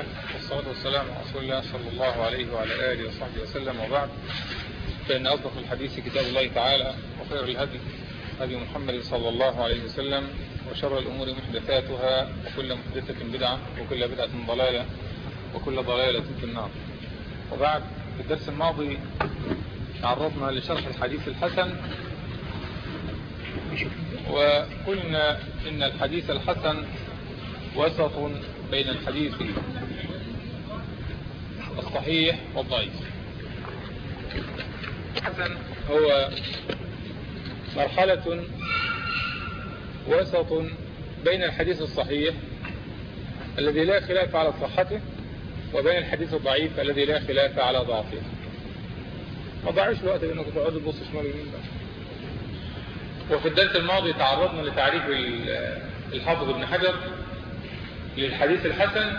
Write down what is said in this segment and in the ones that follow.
الحمد لله والصلاة والسلام على رسول الله صلى الله عليه وعلى آله وصحبه وسلم وبعد. فإن أصدق الحديث كتاب الله تعالى وخير الهدي هدي محمد صلى الله عليه وسلم وشر الأمور محدثاتها وكل محدثة بدعة وكل بدعة ضلالة وكل ضلالة في النار. وبعد في الدرس الماضي تعرضنا لشرح الحديث الحسن. وقلنا إن الحديث الحسن وسط بين الحديث الصحيح والضعيف. الحسن هو مرحلة وسط بين الحديث الصحيح الذي لا خلاف على صحته وبين الحديث الضعيف الذي لا خلاف على ضعفه. ما ضعيش الوقت لأنك تقعد تبص شمال يمين بقى. وفي الدرس الماضي تعرضنا لتعريف الحافظ ابن حجر للحديث الحسن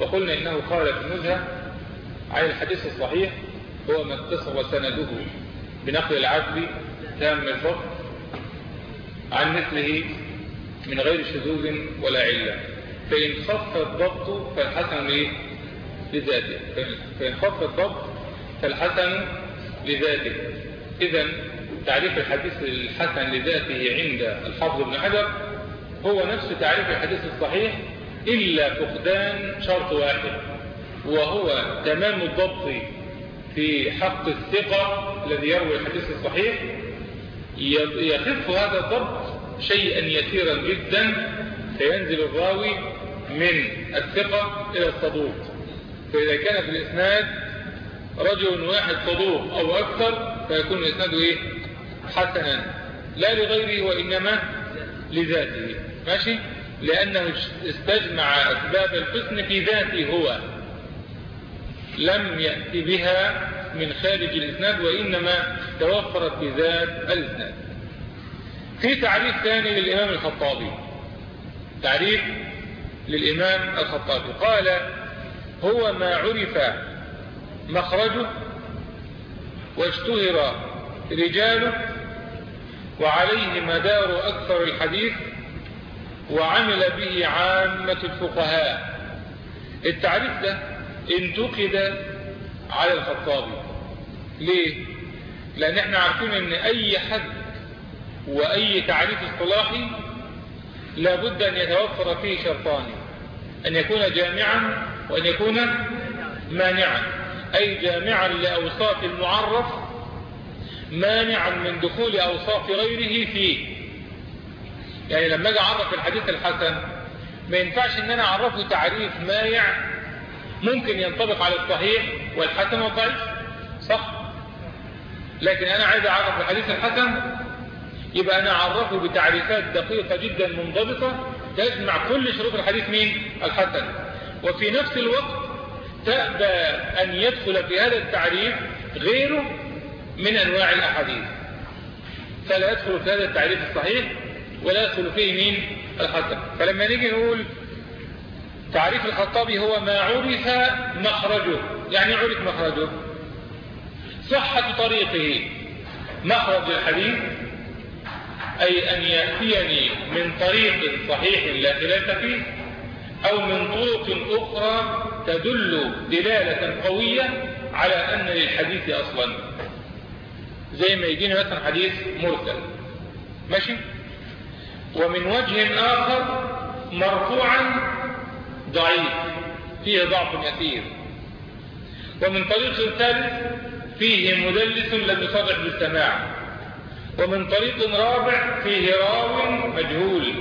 وقلنا إنه قال في النزهة عن الحديث الصحيح هو ما اتصل سنده بنقل العدل تام الفقه عن مثله من غير شذوذ ولا علة. فإن خف الضبط فالحسن؟ لذاته. فإن خف الضبط فالحسن لذاته. إذا تعريف الحديث الحسن لذاته عند الحافظ ابن حجر هو نفس تعريف الحديث الصحيح إلا فقدان شرط واحد. وهو تمام الضبط في حق الثقة الذي يروي الحديث الصحيح يخف هذا الضبط شيئا يسيرا جدا فينزل الراوي من الثقة إلى الصدوق. فإذا كان في الإسناد رجل واحد صدوق أو أكثر فيكون الإسناد إيه؟ حسنا. لا لغيره وإنما لذاته. ماشي؟ لأنه استجمع أسباب الحسن في ذاته هو. لم يأتي بها من خارج الإسناد وإنما توفرت في ذات الإسناد. في تعريف ثاني للإمام الخطابي. تعريف للإمام الخطابي. قال هو ما عرف مخرجه واشتهر رجاله وعليه مدار أكثر الحديث وعمل به عامة الفقهاء. التعريف ده انتقد على الخطابي ليه؟ لأن إحنا عارفين إن أي حد وأي تعريف اصطلاحي لابد أن يتوفر فيه شرطان أن يكون جامعا وأن يكون مانعا. أي جامعا لاوصاف المعرف مانعا من دخول اوصاف غيره فيه. يعني لما أجي أعرف الحديث الحسن ما ينفعش إن أنا أعرفه تعريف مانع ممكن ينطبق على الصحيح والحسن والضعيف. صح. لكن أنا عايز أعرف الحديث الحسن يبقى أنا أعرفه بتعريفات دقيقة جدا منضبطة تجمع كل شروط الحديث مين؟ الحسن. وفي نفس الوقت تأبى أن يدخل في هذا التعريف غيره من أنواع الأحاديث. فلا يدخل في هذا التعريف الصحيح ولا يدخل فيه مين؟ الحسن. فلما نيجي نقول تعريف الخطابي هو ما عرف مخرجه. يعني عرف مخرجه. صحة طريقه. مخرج الحديث. أي أن يأتيني من طريق صحيح لا خلاف فيه أو من طرق أخرى تدل دلالة قوية على أن للحديث أصلا. زي ما يجيني مثلا حديث مرسل. ماشي؟ ومن وجه آخر مرفوعا ضعيف فيه ضعف يسير ومن طريق ثالث فيه مدلس لم يصرح بالسماع. ومن طريق رابع فيه راو مجهول.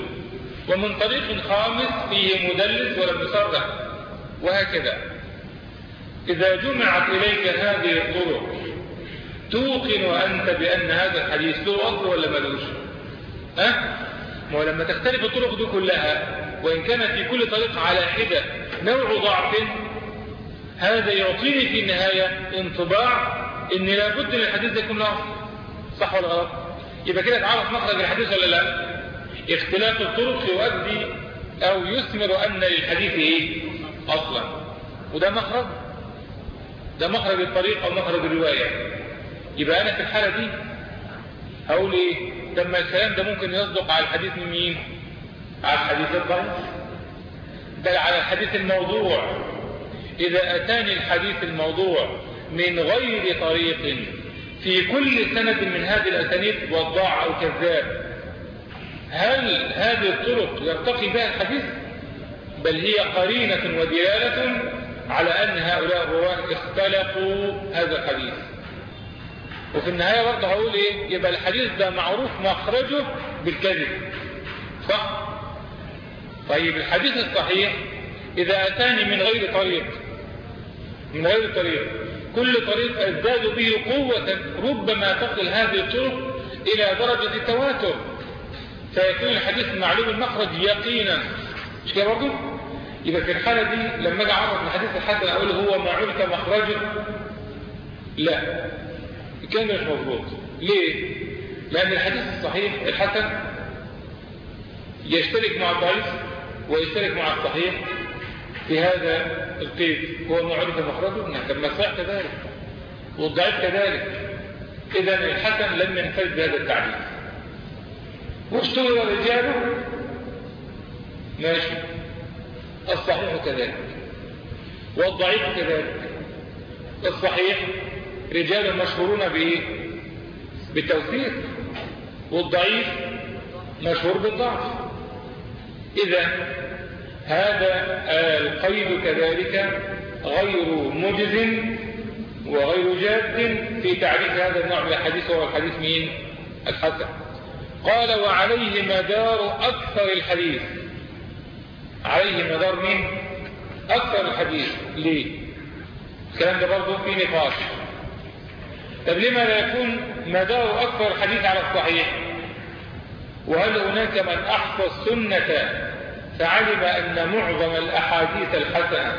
ومن طريق خامس فيه مدلس ولم يصرح. وهكذا. إذا جمعت إليك هذه الطرق توقن أنت بأن هذا الحديث له أصل ولا ملوش؟ ها؟ أه؟ ما لما تختلف الطرق دي كلها وإن كان في كل طريق على حدة نوع ضعف هذا يعطيني في النهاية انطباع إن لابد ان الحديث ده يكون له صح ولا غلط؟ يبقى كده تعرف مخرج الحديث ولا لا؟ اختلاف الطرق يؤدي أو يثمر أن للحديث إيه؟ أصلا. وده مخرج. ده مخرج الطريق أو مخرج الرواية. يبقى أنا في الحالة دي هقول إيه؟ لما الكلام ده ممكن يصدق على الحديث من مين؟ على الحديث الضعيف؟ بل على الحديث الموضوع. إذا أتاني الحديث الموضوع من غير طريق في كل سند من هذه الأسانيد وضاع أو كذاب هل هذه الطرق يرتقي بها الحديث؟ بل هي قرينة ودلالة على أن هؤلاء الرواة اختلقوا هذا الحديث. وفي النهاية برضه هقول إيه؟ يبقى الحديث ده معروف مخرجه بالكذب صح؟ طيب الحديث الصحيح إذا أتاني من غير طريق من غير طريق كل طريق أزداد به قوة ربما تصل هذه الطرق إلى درجة التواتر فيكون الحديث معلوم المخرج يقينا. مش كده برضه؟ يبقى في الحالة دي لما أجي اعرف الحديث الحسن أقول هو ما عرف مخرجه؟ لا. كان مش مظبوط. ليه؟ لأن الحديث الصحيح الحسن يشترك مع الضعيف. ويشترك مع الصحيح في هذا القيد. هو ما عرف مخرجه لما الصحيح كذلك. والضعيف كذلك. إذا الحسن لم ينفرد بهذا التعريف واشتغل رجاله. ماشي. الصحيح كذلك. والضعيف كذلك. الصحيح رجال مشهورون بايه بالتوثيق والضعيف مشهور بالضعف. إذا هذا القيد كذلك غير مجز وغير جاد في تعريف هذا النوع من الحديث وهو الحديث مين الحسن. قال وعليه مدار أكثر الحديث. عليه مدار مين؟ أكثر الحديث. ليه؟ الكلام ده برضه في نقاش. طب لما لا يكون مدار أكثر الحديث على الصحيح؟ وهل هناك من أحصى السنة فعلم أن معظم الأحاديث الحسنة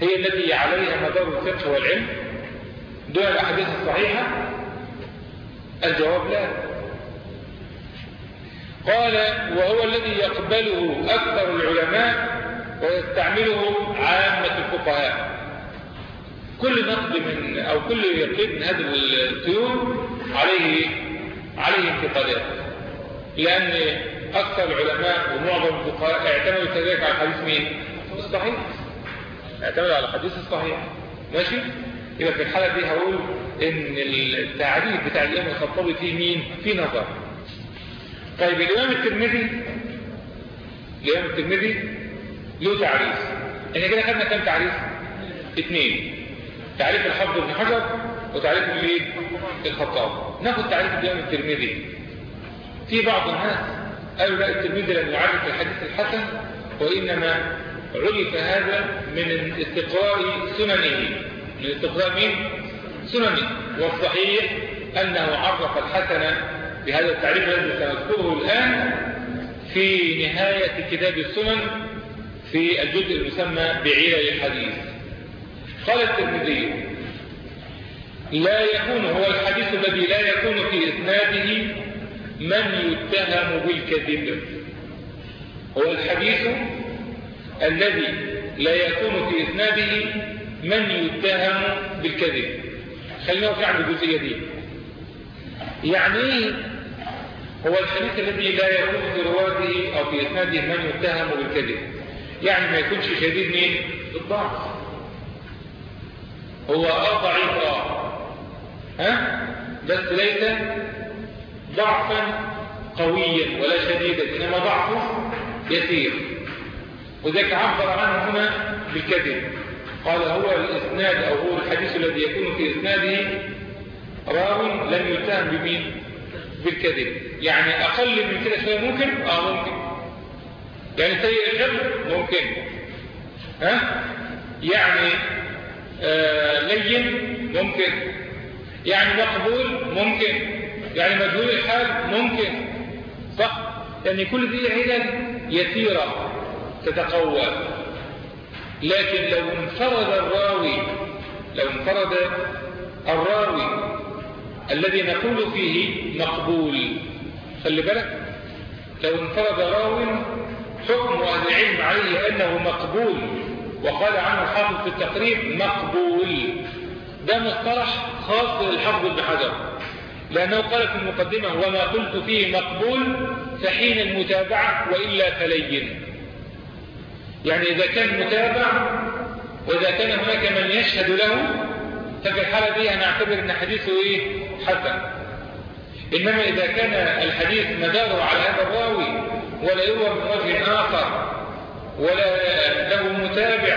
هي التي عليها مدار الفقه والعلم؟ دون الأحاديث الصحيحة؟ الجواب لا. قال وهو الذي يقبله أكثر العلماء ويستعمله عامة الفقهاء. كل نقد من أو كل يقيد من هذه الطيور عليه عليه انتقادات لأن أكثر العلماء ومعظم الفقهاء اعتمدوا كذلك على الحديث مين؟ الصحيح اعتمدوا على الحديث الصحيح ماشي؟ يبقى في الحالة دي هقول إن التعريف بتاع الإمام الخطابي فيه مين؟ في نظر طيب الإمام الترمذي الإمام الترمذي له تعريف إحنا كده خدنا كام تعريف؟ اثنين تعريف الحفظ بن حجر وتعريف الإيه؟ الخطاب ناخد تعريف الإمام الترمذي في بعض الناس قالوا لا الترمذي لم يعرف الحديث الحسن وإنما عرف هذا من استقراء سننه. من استقراء مين؟ سننه. والصحيح أنه عرف الحسن بهذا التعريف الذي سنذكره الآن في نهاية كتاب السنن في الجزء المسمى بعلل الحديث. قال الترمذي لا يكون هو الحديث الذي لا يكون في إسناده من يتهم بالكذب؟ هو الحديث الذي لا يكون في إسناده من يتهم بالكذب. خلينا نرجع عند الجزئية دي. يعني إيه هو الحديث الذي لا يكون في رواته أو في إسناده من يتهم بالكذب. يعني ما يكونش شديد مين؟ الضعف. هو آه ها؟ بس ليس ضعفا قويا ولا شديدا إنما ضعفه يسير. وذلك عبر عنه هنا بالكذب. قال هو الإسناد أو هو الحديث الذي يكون في إسناده راو لم يتهم بمين؟ بالكذب. يعني أقل من كده شوية ممكن؟ آه ممكن. يعني سيء الحفظ ممكن. ها؟ يعني آه لين؟ ممكن. يعني مقبول؟ ممكن. يعني مجهول الحال ممكن صح؟ يعني كل دي علل يسيرة تتقوى. لكن لو انفرد الراوي لو انفرد الراوي الذي نقول فيه مقبول خلي بالك لو انفرد راوي حكم أهل العلم عليه أنه مقبول وقال عنه الحافظ في التقريب مقبول ده مصطلح خاص للحافظ بن حجر لأنه قال في المقدمة وما قلت فيه مقبول فحين المتابعة وإلا فلين. يعني إذا كان متابع وإذا كان هناك من يشهد له ففي الحالة دي هنعتبر أن حديثه إيه؟ حسن. إنما إذا كان الحديث مداره على هذا الراوي ولا يروى من وجه آخر ولا له متابع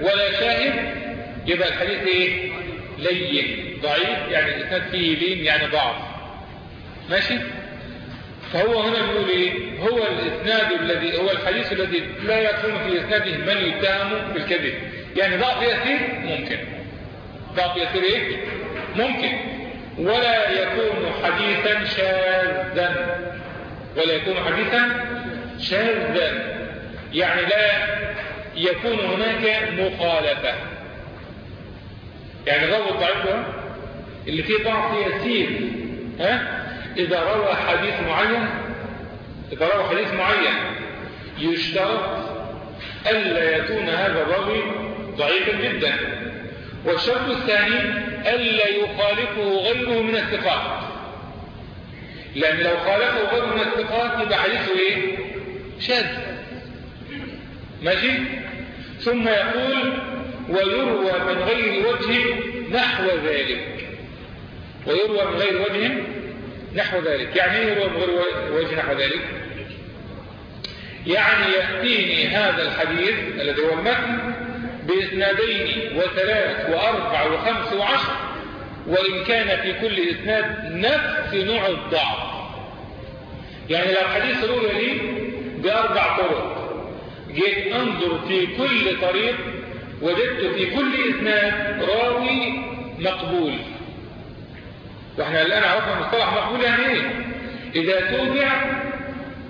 ولا شاهد يبقى الحديث إيه؟ لين. ضعيف يعني الإسناد فيه لين يعني ضعف. ماشي؟ فهو هنا بيقول إيه؟ هو الإسناد الذي هو الحديث الذي لا يكون في إسناده من يتهم بالكذب. يعني ضعف يسير ممكن. ضعف يسير إيه؟ ممكن. ولا يكون حديثا شاذا. ولا يكون حديثا شاذا. يعني لا يكون هناك مخالفة. يعني الرجل الضعيف اللي فيه ضعف يسير ها؟ إذا روى حديث معين إذا روى حديث معين يشترط ألا يكون هذا الراوي ضعيفا جدا. والشرط الثاني ألا يخالفه غيره من الثقات. لأن لو خالفه غيره من الثقات يبقى حديثه إيه؟ شاذ. ماشي؟ ثم يقول ويروى من غير وجه نحو ذلك. ويروى من غير وجه نحو ذلك. يعني إيه يروى من غير وجه نحو ذلك؟ يعني يأتيني هذا الحديث الذي هو المتن بإسنادين وثلاث وأربع وخمس وعشر وإن كان في كل إسناد نفس نوع الضعف. يعني لو حديث روي لي بأربع طرق جيت أنظر في كل طريق وجدت في كل إسناد راوي مقبول. وإحنا الآن عرفنا مصطلح مقبول يعني إيه؟ إذا توبع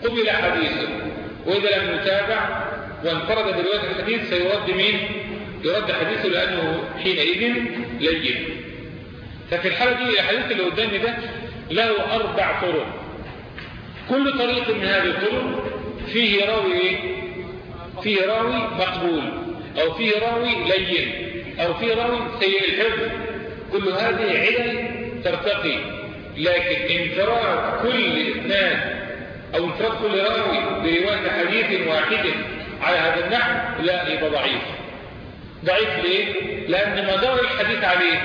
قبل حديثه وإذا لم يتابع وانفرد برواية الحديث سيرد مين؟ يرد حديثه لأنه حينئذ لين. ففي الحالة دي الحديث اللي قدامي ده له أربع طرق. كل طريق من هذه الطرق فيه راوي إيه؟ فيه راوي مقبول أو فيه راوي لين أو فيه راوي سيء الحفظ. كل هذه علل ترتقي. لكن انفراد كل اثنان أو انفراد كل رأوي برواية حديث واحد على هذا النحو لا يبقى ضعيف. ضعيف ليه؟ لأن مدار الحديث عليه.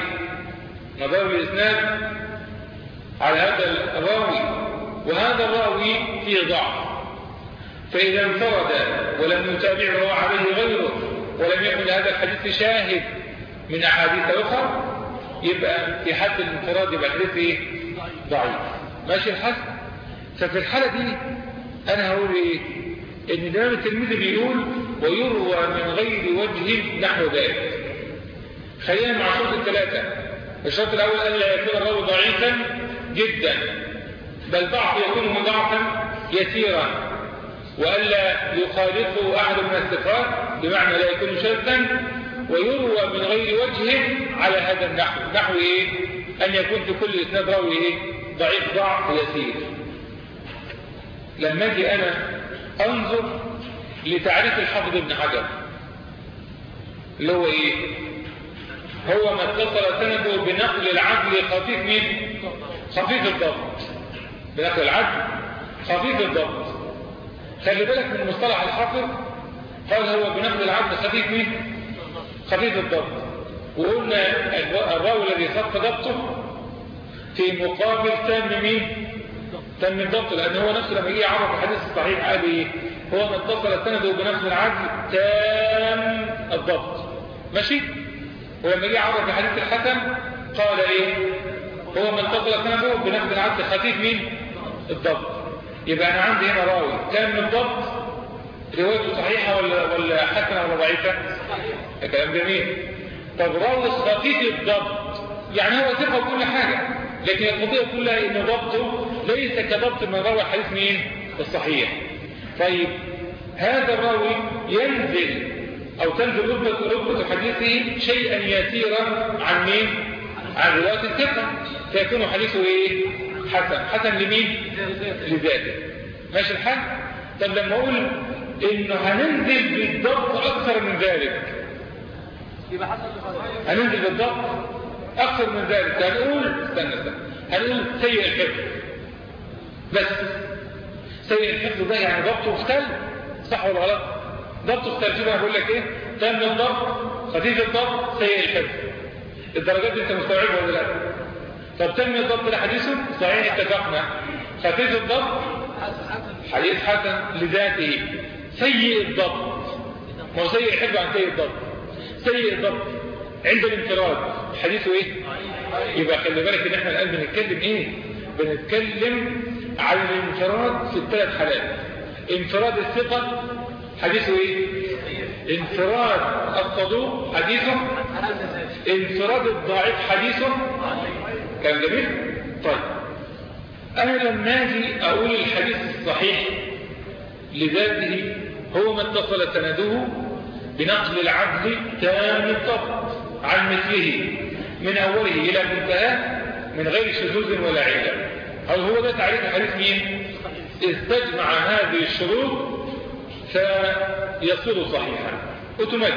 مدار الإسناد على هذا الراوي وهذا الراوي فيه ضعف. فإذا انفرد ولم يتابعه عليه غيره ولم يكن لهذا الحديث شاهد من أحاديث أخرى يبقى في حد الانفراد يبقى الحديث إيه؟ ضعيف. ماشي الحد ففي الحالة دي أنا هقول إيه؟ إن الإمام التلميذ بيقول ويروى من غير وجه نحو ذلك. خلينا مع شروط الثلاثة. الشرط الأول الا يكون الراوي ضعيفا جدا بل ضعف يكون ضعفا يسيرا والا يخالفه أحد من الثقات بمعنى لا يكون شاذا ويروى من غير وجه على هذا النحو. نحو إيه؟ أن يكون في كل إسناد راوي إيه؟ ضعيف ضعف يسير. لما أجي أنا أنظر لتعريف الحافظ ابن حجر اللي هو إيه؟ هو ما اتصل سنده بنقل العدل خفيف مين؟ خفيف الضبط. بنقل العدل خفيف الضبط. خلي بالك من مصطلح الحافظ قال هو بنقل العدل خفيف مين؟ خفيف الضبط. وقلنا الراوي الذي خف ضبطه في مقابل تام مين؟ تام الضبط لأن هو نفسه لما يجي يعرف الحديث الصحيح قال إيه هو من اتصل سنده بنفس العدل تام الضبط. ماشي؟ ولما يجي يعرف الحديث الحسن قال إيه؟ هو من اتصل سنده بنفس العدل خفيف مين؟ الضبط. يبقى أنا عندي هنا راوي تام الضبط. روايته صحيحة ولا ولا حسنة ولا ضعيفة كلام جميل. طب راوي خفيف الضبط يعني هو ثقة كل حاجة لكن القضية كلها إن ضبطه ليس كضبط من روى حديث مين؟ الصحيح. طيب هذا الراوي ينزل أو تنزل رتبة حديثه شيئا يسيرا عن مين؟ عن رواية الثقة. فيكون حديثه إيه؟ حسن. حسن لمين؟ لذاته. ماشي الحال؟ طب لما أقول إنه هننزل بالضبط أكثر من ذلك. هننزل بالضبط أكثر من ذلك. هنقول استنى استنى. هنقول سيء الحفظ. بس. سيء الحفظ ده يعني ضبطه مختلف. صح ولا غلط؟ ضبط الترجمة بقول لك إيه؟ تم الضبط خفيف الضبط سيء الحفظ. الدرجات دي أنت مستوعبها ولا لأ؟ طب تم الضبط لحديثه صحيح اتفقنا. خفيف الضبط حديث حسن لذاته. سيء الضبط. ما هو سيء الحفظ عن سيء الضبط. سيء الضبط. عند الانفراد. حديثه إيه؟ يبقى خلي بالك إن إحنا الآن بنتكلم إيه؟ بنتكلم عن الانفراد في الثلاث حالات. انفراد الثقة حديثه إيه؟ انفراد الصدوق حديثه. انفراد الضعيف حديثه. كان جميل؟ طيب. أنا لما أجي أقول الحديث الصحيح لذاته هو ما اتصل سنده بنقل العبد تام الضبط عن مثله من أوله إلى منتهاه من غير شذوذ ولا علة. هل هو ده تعريف حديث مين؟ استجمع هذه الشروط فيصير صحيحا. اوتوماتيك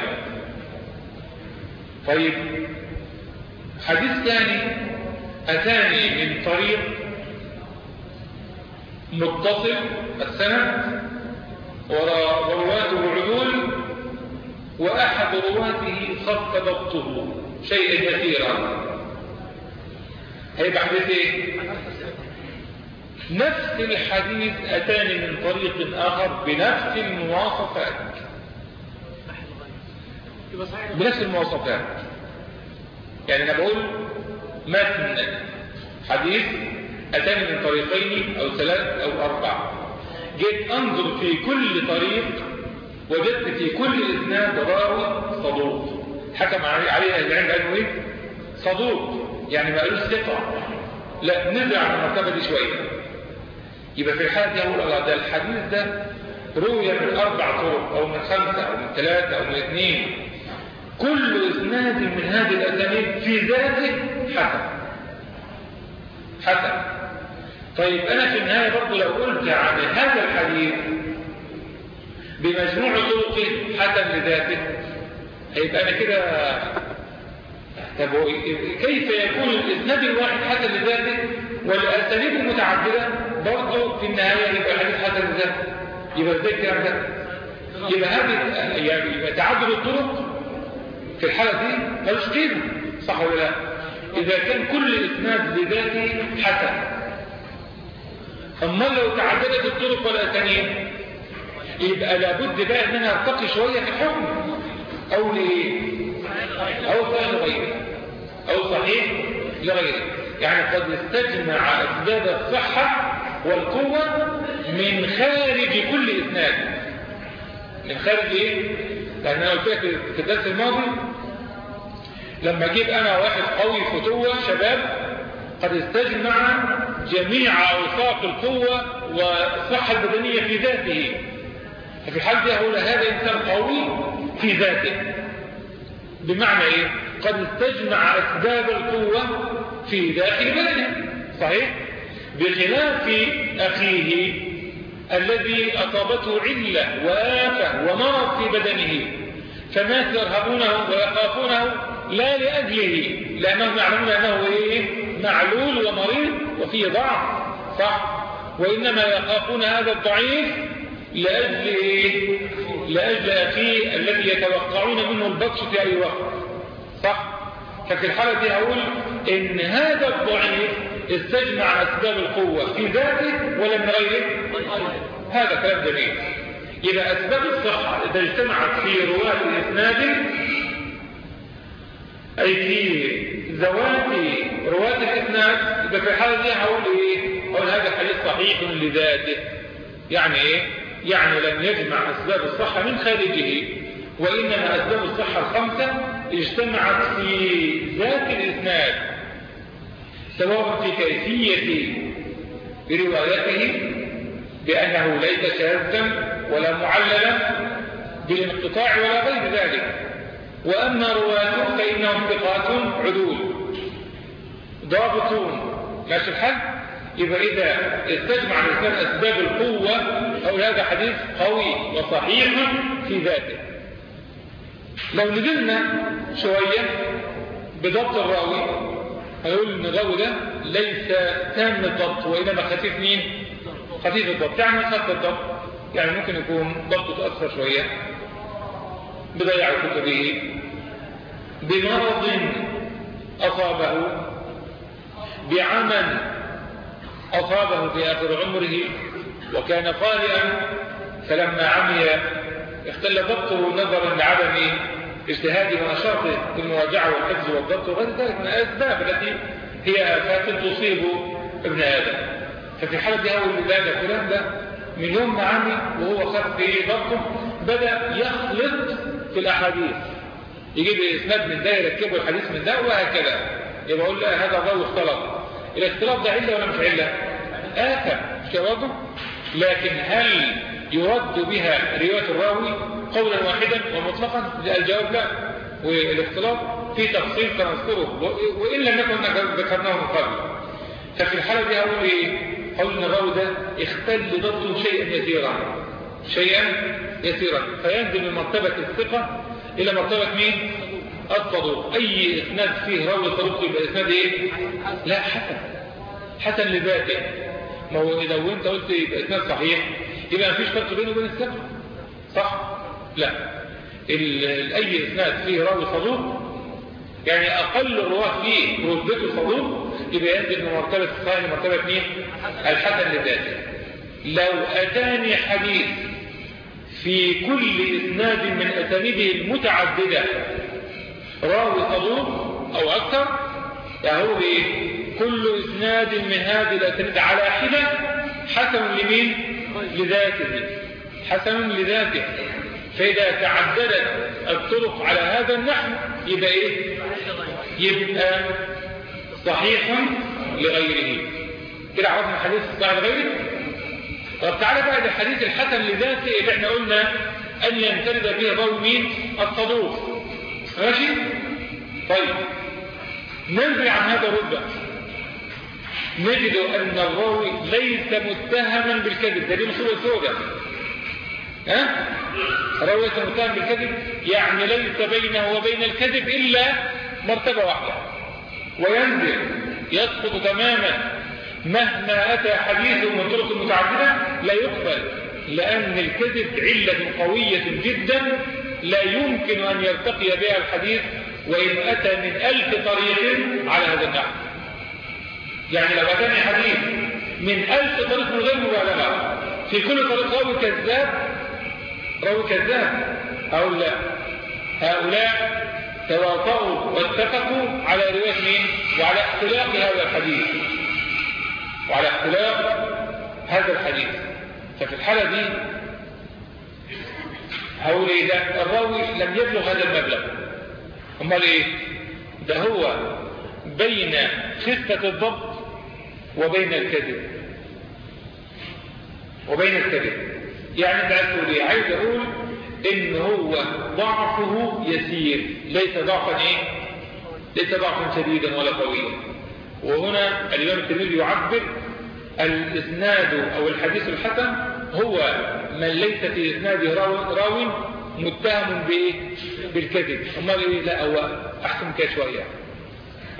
طيب. حديث ثاني. أتاني من طريق متصل السند ورواته عدول وأحد رواته خف ضبطه شيئا يسيرا هيبقى حديث إيه؟ نفس الحديث أتاني من طريق آخر بنفس المواصفات. بنفس المواصفات. يعني أنا بقول متن حديث أتاني من طريقين أو ثلاث أو أربع جيت أنظر في كل طريق وجدت في كل إسناد راوي صدوق. حكم عليه العلم قالوا إيه؟ صدوق. يعني ما قالوش ثقة. لا نزع عن المرتبة دي شوية. يبقى في الحالة دي الله ده الحديث ده روي من أربع طرق أو من خمسة أو من ثلاثة أو من اثنين. كل إسناد من هذه الأسانيد في ذاته حسن. حسن. طيب أنا في النهاية برضه لو قلت عن هذا الحديث بمجموع طرقه حسن لذاته هيبقى أنا كده طب كيف يكون الإسناد الواحد حسن لذاته؟ والأسانيد المتعددة برضه في النهاية يبقى حديث حسن ذاته يبقى إزاي الكلام ده؟ يبقى هذه يعني يبقى تعدد الطرق في الحالة دي ملوش قيمة صح ولا لا؟ إذا كان كل إسناد لذاته حسن. أما لو تعددت الطرق والأسانيد يبقى لابد بقى ان أنا ارتقي شوية في الحكم. أو لإيه؟ أو صحيح لغيره أو صحيح لغيره يعني قد استجمع أسباب الصحة والقوة من خارج كل إسناد. من خارج إيه؟ لأن أنا قلت لك في الدرس الماضي لما أجيب أنا واحد قوي فتوة شباب قد استجمع جميع اوصاف القوة والصحة البدنية في ذاته. ففي الحال دي هقول هذا إنسان قوي في ذاته. بمعنى إيه؟ قد استجمع أسباب القوة في داخل بدنه صحيح؟ بخلاف أخيه الذي أصابته علة وآفة ومرض في بدنه. فالناس يرهبونه ويخافونه لا لأجله لأنهم يعلمون أنه إيه؟ معلول ومريض وفيه ضعف صح وإنما يخافون هذا الضعيف لأجل إيه؟ لأجل أخيه الذي يتوقعون منه البطش في أي وقت صح ففي الحالة دي هقول إن هذا الضعيف استجمع أسباب القوة في ذاته ولا من غيره هذا كلام جميل إذا أسباب الصحة إذا اجتمعت في رواة الإسناد أي في ذوات رواة الإسناد إذا في الحالة دي هقول إيه؟ هقول هذا الحديث صحيح لذاته. يعني إيه؟ يعني لم يجمع أسباب الصحة من خارجه وإنما أسباب الصحة الخمسة اجتمعت في ذات الإسناد سواء في كيفية روايته بأنه ليس شاذا ولا معللا بالانقطاع ولا غير ذلك. وأما رواته فإنهم ثقات عدول ضابطون. ماشي الحل يبقى إذا استجمع الإنسان أسباب القوة أو هذا حديث قوي وصحيح في ذاته. لو نزلنا شوية بضبط الراوي هنقول إن الراوي ده ليس تام الضبط وإنما خفيف مين؟ خفيف الضبط. يعني خف الضبط. يعني ممكن يكون ضبطه تأثر شوية بضياع كتبه بمرض أصابه بعمل أصابه في آخر عمره وكان قارئا فلما عمي اختل ضبطه نظرا لعدم اجتهاده ونشاطه في المراجعة والحفظ والضبط وغير ذلك من الأسباب التي هي آفات تصيب ابن آدم. ففي حالة أول ولادة فلان ده من يوم ما عمي وهو خف في ضبطه بدأ يخلط في الأحاديث. يجيب إسناد من ده يركبه الحديث من ده وهكذا. يبقى أقول لا هذا الراوي اختلط الاختلاط ده علة ولا مش علة؟ آثم مش لكن هل يرد بها رواية الراوي قولا واحدا ومطلقا؟ الجواب لا. والاختلاط في تفصيل سنذكره. وإن لم يكن ذكرناه من قبل. ففي الحالة دي هقول إيه؟ هقول إن الراوي ده اختل ضبطه شيئا يسيرا. شيئا يسيرا. فينزل من مرتبة الثقة إلى مرتبة مين؟ الصدوق أي إسناد فيه راوي صدوق يبقى إسناد إيه؟ لا حسن حسن لذاته ما هو إذا وأنت قلت يبقى إسناد صحيح يبقى مفيش فرق بينه وبين الثقة صح؟ لا أي إسناد فيه راوي صدوق يعني أقل الرواة فيه رتبته صدوق يبقى ينزل من مرتبة الصحيح لمرتبة مين؟ الحسن لذاته لو أتاني حديث في كل إسناد من أسانيده المتعددة راوي صدوق أو أكثر يهو؟ كل إسناد من هذه الأسانيد على حدة حسن لمين؟ لذاته حسن لذاته فإذا تعددت الطرق على هذا النحو يبقى إيه؟ يبقى صحيح لغيره كده عرفنا الحديث الصحيح لغيره طب تعالى بقى الحديث الحسن لذاته اللي إحنا قلنا أن ينفرد به ضوء مين الصدوق. ماشي؟ طيب. ننزل عن هذا الرتبة. نجد أن الراوي ليس متهما بالكذب. ده دي مصيبة سوداء ها؟ راوي متهم بالكذب. يعني ليس بينه وبين الكذب إلا مرتبة واحدة. وينزل يسقط تماما مهما أتى حديثه من طرق متعددة لا يقبل لأن الكذب علة قوية جدا لا يمكن أن يرتقي بها الحديث وإن أتى من ألف طريق على هذا النحو. يعني لو أتاني حديث من ألف طريق من غير مبالغة في كل طريق راوي كذاب؟ راوي كذاب. لا. هؤلاء توافقوا واتفقوا على رواية مين؟ وعلى اختلاق هذا الحديث. وعلى اختلاق هذا الحديث. ففي الحالة دي هقول إيه ده الراوي لم يبلغ هذا المبلغ أمال إيه؟ ده هو بين خفة الضبط وبين الكذب. وبين الكذب. يعني انت عايز تقول إيه؟ عايز أقول إن هو ضعفه يسير. ليس ضعفا إيه؟ ليس ضعفا شديدا ولا قويا. وهنا الإمام الترمذي يعبر الإسناد أو الحديث الحسن هو من ليس في اسناده راو, راو متهم بإيه؟ بالكذب. امال إيه؟ لا هو أحسن كده شوية.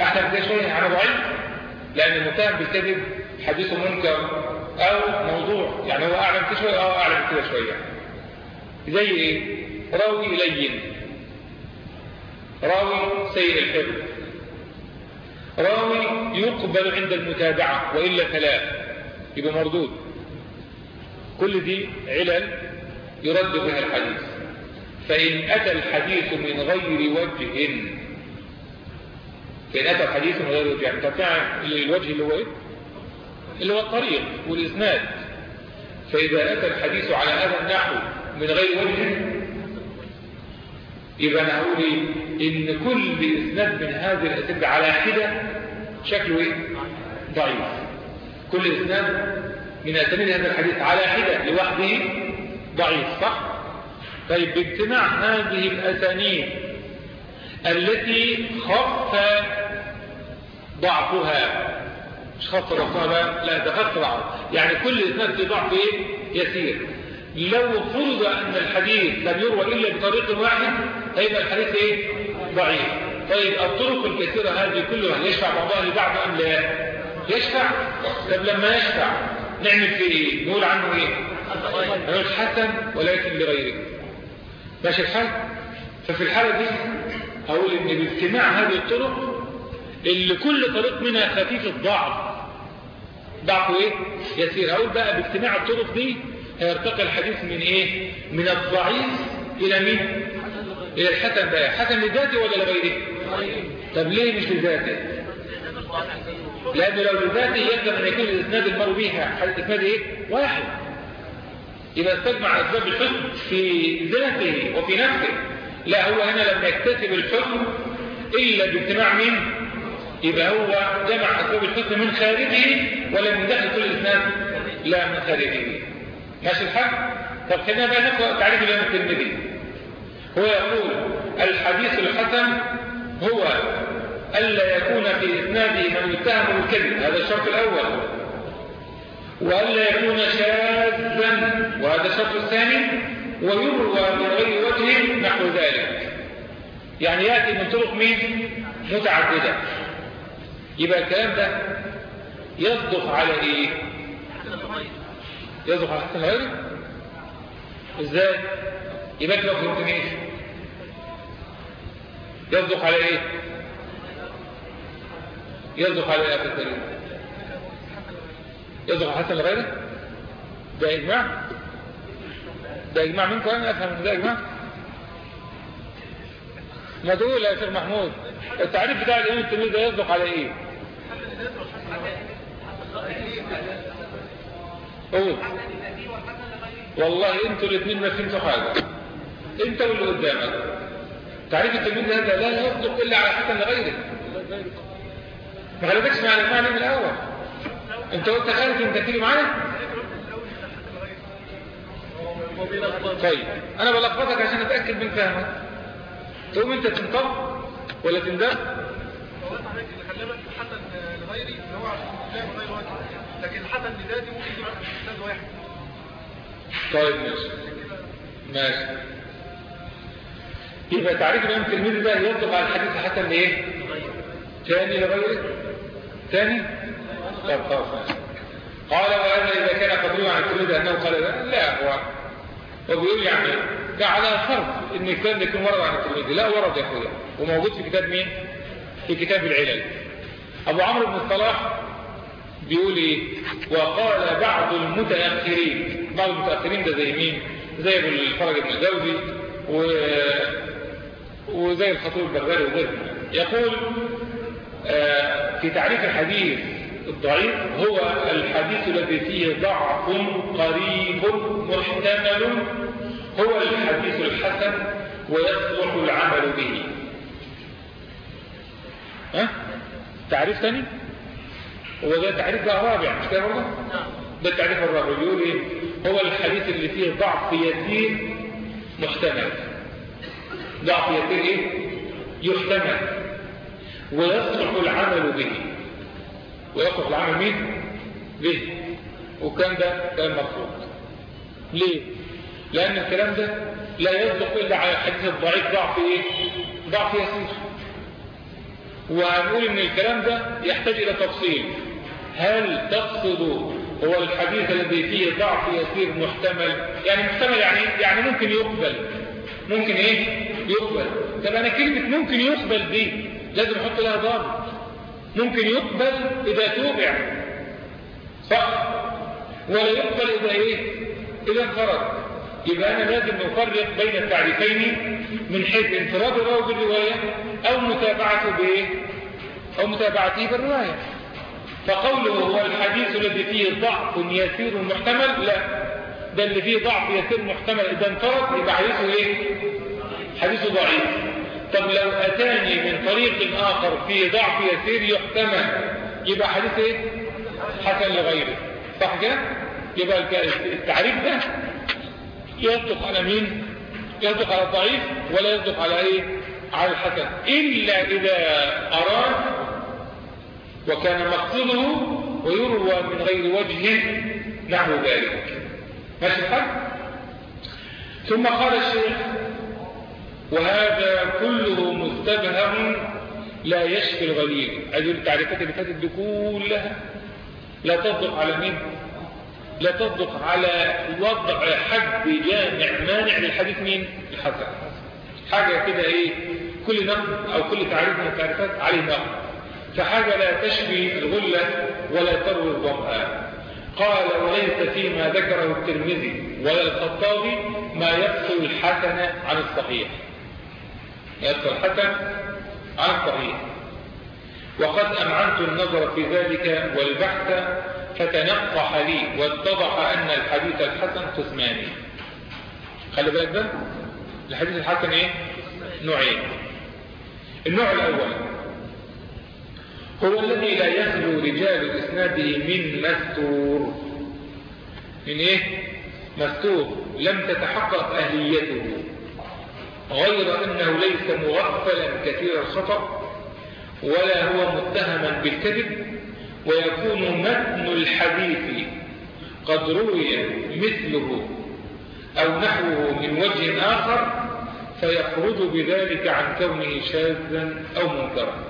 أحسن كده شوية يعني ضعيف لأن المتهم بالكذب حديثه منكر أو موضوع. يعني هو أعلم كده شوية أه أعلم كده شوية. زي إيه؟ راوي لين. راوي سيء الحفظ. راوي يقبل عند المتابعة وإلا ثلاث يبقى مردود. كل دي علل يرد بها الحديث. فإن أتى الحديث من غير وجه فإن أتى الحديث من غير وجه يعني تبع الوجه اللي هو إيه؟ اللي هو الطريق والإسناد. فإذا أتى الحديث على هذا النحو من غير وجه يبقى أنا إن كل إسناد من هذه الأسئلة على حدة شكله إيه؟ ضعيف كل إسناد من أسانيد هذا الحديث على حدة لوحده ضعيف صح؟ طيب باجتماع هذه الأسانيد التي خف ضعفها مش خف ضعفها لا ده خف ضعفها يعني كل إسناد في ضعف إيه؟ يسير لو فرض أن الحديث لم يروى إلا بطريق واحد هيبقى الحديث إيه؟ ضعيف طيب الطرق الكثيرة هذه كلها يشفع بعضها لبعض أم لا؟ يشفع. طب لما يشفع نعمل فيه إيه؟ نقول عنه إيه؟ نقول حسن ولكن لغيره. ماشي الحال ففي الحالة دي أقول إن باجتماع هذه الطرق اللي كل طريق منها خفيف الضعف. ضعفه إيه؟ يسير. أقول بقى باجتماع الطرق دي هيرتقي الحديث من إيه؟ من الضعيف إلى مين؟ إلى الحسن بقى. حسن لذاته ولا لغيره؟ طب ليه مش لذاته؟ لأنه لو لذاته يلزم أن يكون الإسناد المرء بها الإسناد إيه؟ واحد. يبقى استجمع أسباب الحكم في ذاته وفي نفسه. لا هو هنا لم يكتسب الحكم إلا باجتماع مين؟ يبقى هو جمع أسباب الحكم من خارجه ولم يدخل كل الإسناد لا من خارجه. ماشي الحق؟ طب خلينا بقى نقرأ تعريف الإمام الترمذي. هو يقول الحديث الحسن هو ألا يكون في إسناده من يتهم بالكذب هذا الشرط الأول. وألا يكون شاذا وهذا الشرط الثاني ويروى من غير وجه نحو ذلك. يعني يأتي من طرق مين؟ متعددة. يبقى الكلام ده يصدق على إيه؟ يصدق على حسن إزاي؟ يبقى لو فهمتنيش يصدق على إيه يصدق على إيه في يصدق على حسن لغيره ده إجماع. ده إجماع منكم أنا أفهم ده إجماع. ما تقول يا شيخ محمود التعريف بتاع الإمام التلميذ ده يصدق على إيه؟ قول. والله أنتوا الاثنين ما فهمتوا حاجة. أنت واللي قدامك. تعريف التلميذ هذا لا يصدق إلا على حسن لغيره ما خليتكش مع المعنى من الأول؟ أنت قلت خالد أنت تيجي معايا طيب أنا بلخبطك عشان أتأكد من فهمك. تقوم أنت تنطق ولا حسن وجه لكن الحسن لذاتي ممكن أستاذ واحد طيب ماشي. ماشي. يبقى تعريف الإمام التلميذ ده يصدق على الحديث الحسن لايه ثاني لغيره ثاني طب خلاص قال وهذا إذا كان قبله عن التلميذ أنه قال لا, هو هو بيقول يعني ده على فرض إن الكلام يكون ورد عن التلميذ لا ورد يا أخويا. وموجود في كتاب مين؟ في كتاب العلل. أبو عمرو بن الصلاح بيقول إيه؟ وقال بعض المتأخرين بعض المتأخرين ده زي مين؟ زي أبو الفرج بن الجوزي و... وزي الخطيب البغدادي وغيره. يقول آه في تعريف الحديث الضعيف هو الحديث الذي فيه ضعف قريب محتمل هو الحديث الحسن ويصلح العمل به. ها؟ تعريف ثاني؟ هو ده تعريف بقى رابع مش كده برضه؟ ده التعريف الرابع بيقول إيه؟ هو الحديث اللي فيه ضعف يسير محتمل. ضعف يسير إيه؟ يحتمل. ويصلح العمل به. ويصلح العمل مين؟ به. وكان ده كلام مفروض. ليه؟ لأن الكلام ده لا يصدق إلا على الحديث الضعيف ضعف إيه؟ ضعف يسير. وهنقول إن الكلام ده يحتاج إلى تفصيل. هل تقصد هو الحديث الذي فيه ضعف يسير محتمل؟ يعني محتمل يعني يعني ممكن يقبل. ممكن إيه؟ يقبل. طب أنا كلمة ممكن يقبل دي لازم أحط لها ضابط ممكن يقبل إذا توبع صح. ولا يقبل إذا إيه؟ إذا انفرد. يبقى أنا لازم نفرق بين التعريفين من حيث انفراد الراوي بالرواية أو متابعته بإيه؟ أو متابعته بالرواية. فقوله هو الحديث الذي فيه ضعف يسير محتمل؟ لا. ده اللي فيه ضعف يسير محتمل إذا انفرد يبقى حديثه إيه؟ حديثه ضعيف. طب لو أتاني من طريق آخر فيه ضعف يسير يحتمل يبقى حديث إيه؟ حسن لغيره. صح كده؟ يبقى التعريف ده يصدق على مين؟ يصدق على الضعيف ولا يصدق على إيه؟ على الحسن. إلا إذا أراد وكان مقصده ويروى من غير وجه نحو ذلك. ماشي الحق ثم قال الشيخ وهذا كله مستبهم لا يشفي الغليل. هذه التعريفات اللي فاتت دي كلها لا تصدق على مين؟ لا تصدق على وضع حد جامع مانع للحديث مين؟ الحسن. حاجة كده إيه؟ كل نقد أو كل تعريف من التعريفات عليه نقد. فحاجة لا تشفي الغلة ولا تروي الظمآن قال وليس فيما ذكره الترمذي ولا الخطابي ما يفصل الحسن عن الصحيح. يفصل الحسن عن الصحيح. وقد أمعنت النظر في ذلك والبحث فتنقح لي واتضح أن الحديث الحسن قسمان خلي بالك الحديث الحسن إيه؟ نوعين. النوع الأول هو الذي لا يخلو رجال إسناده من مستور. من إيه؟ مستور. لم تتحقق أهليته. غير أنه ليس مغفلا كثير الخطأ ولا هو متهما بالكذب ويكون متن الحديث قد روي مثله أو نحوه من وجه آخر فيخرج بذلك عن كونه شاذا أو منكرا.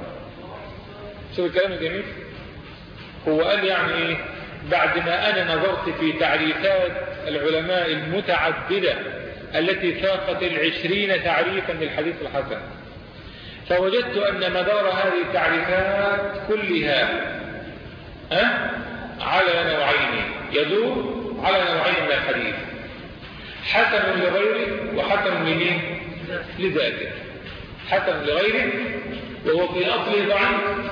شوف الكلام الجميل هو قال يعني إيه؟ بعد ما أنا نظرت في تعريفات العلماء المتعددة التي فاقت العشرين تعريفا للحديث الحسن فوجدت أن مدار هذه التعريفات كلها أه؟ على نوعين يدور على نوعين من الحديث حسن لغيره وحسن لمين؟ لذاته حسن لغيره وهو في اصله ضعيف.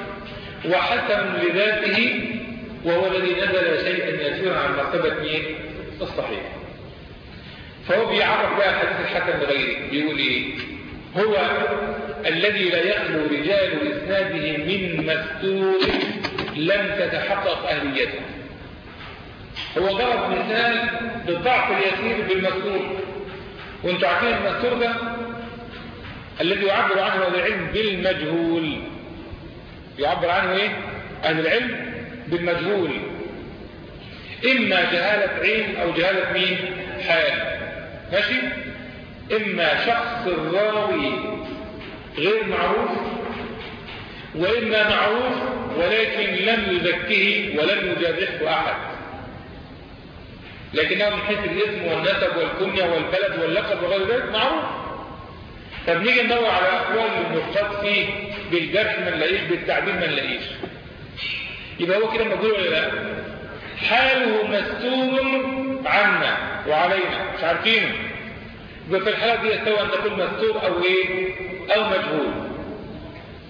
وحسن لذاته وهو الذي نزل شيئا يسيرا عن مرتبة مين الصحيح. فهو بيعرف بقى الحديث الحسن لغيره بيقول إيه؟ هو الذي لا يخلو رجال إسناده من مستور لم تتحقق أهليته. هو ضرب مثال بالضعف اليسير بالمستور. وانتوا عارفين المستور ده؟ الذي يعبر عنه العلم بالمجهول. يعبر عنه إيه؟ أهل العلم بالمجهول. إما جهالة عين أو جهالة مين حال. ماشي؟ إما شخص الراوي غير معروف وإما معروف ولكن لم يذكه ولم يجازحه أحد. لكنه من حيث الاسم والنسب والكنية والبلد واللقب وغير ذلك معروف. فبنيجي ندور على أقوال المرتد فيه. بالجرح ما نلاقيش بالتعبير ما نلاقيش. يبقى هو كده مجهول ولا لا؟ حاله مستور عنا وعلينا. مش عارفينه يبقى في الحالة دي أن تكون مستور أو إيه؟ أو مجهول.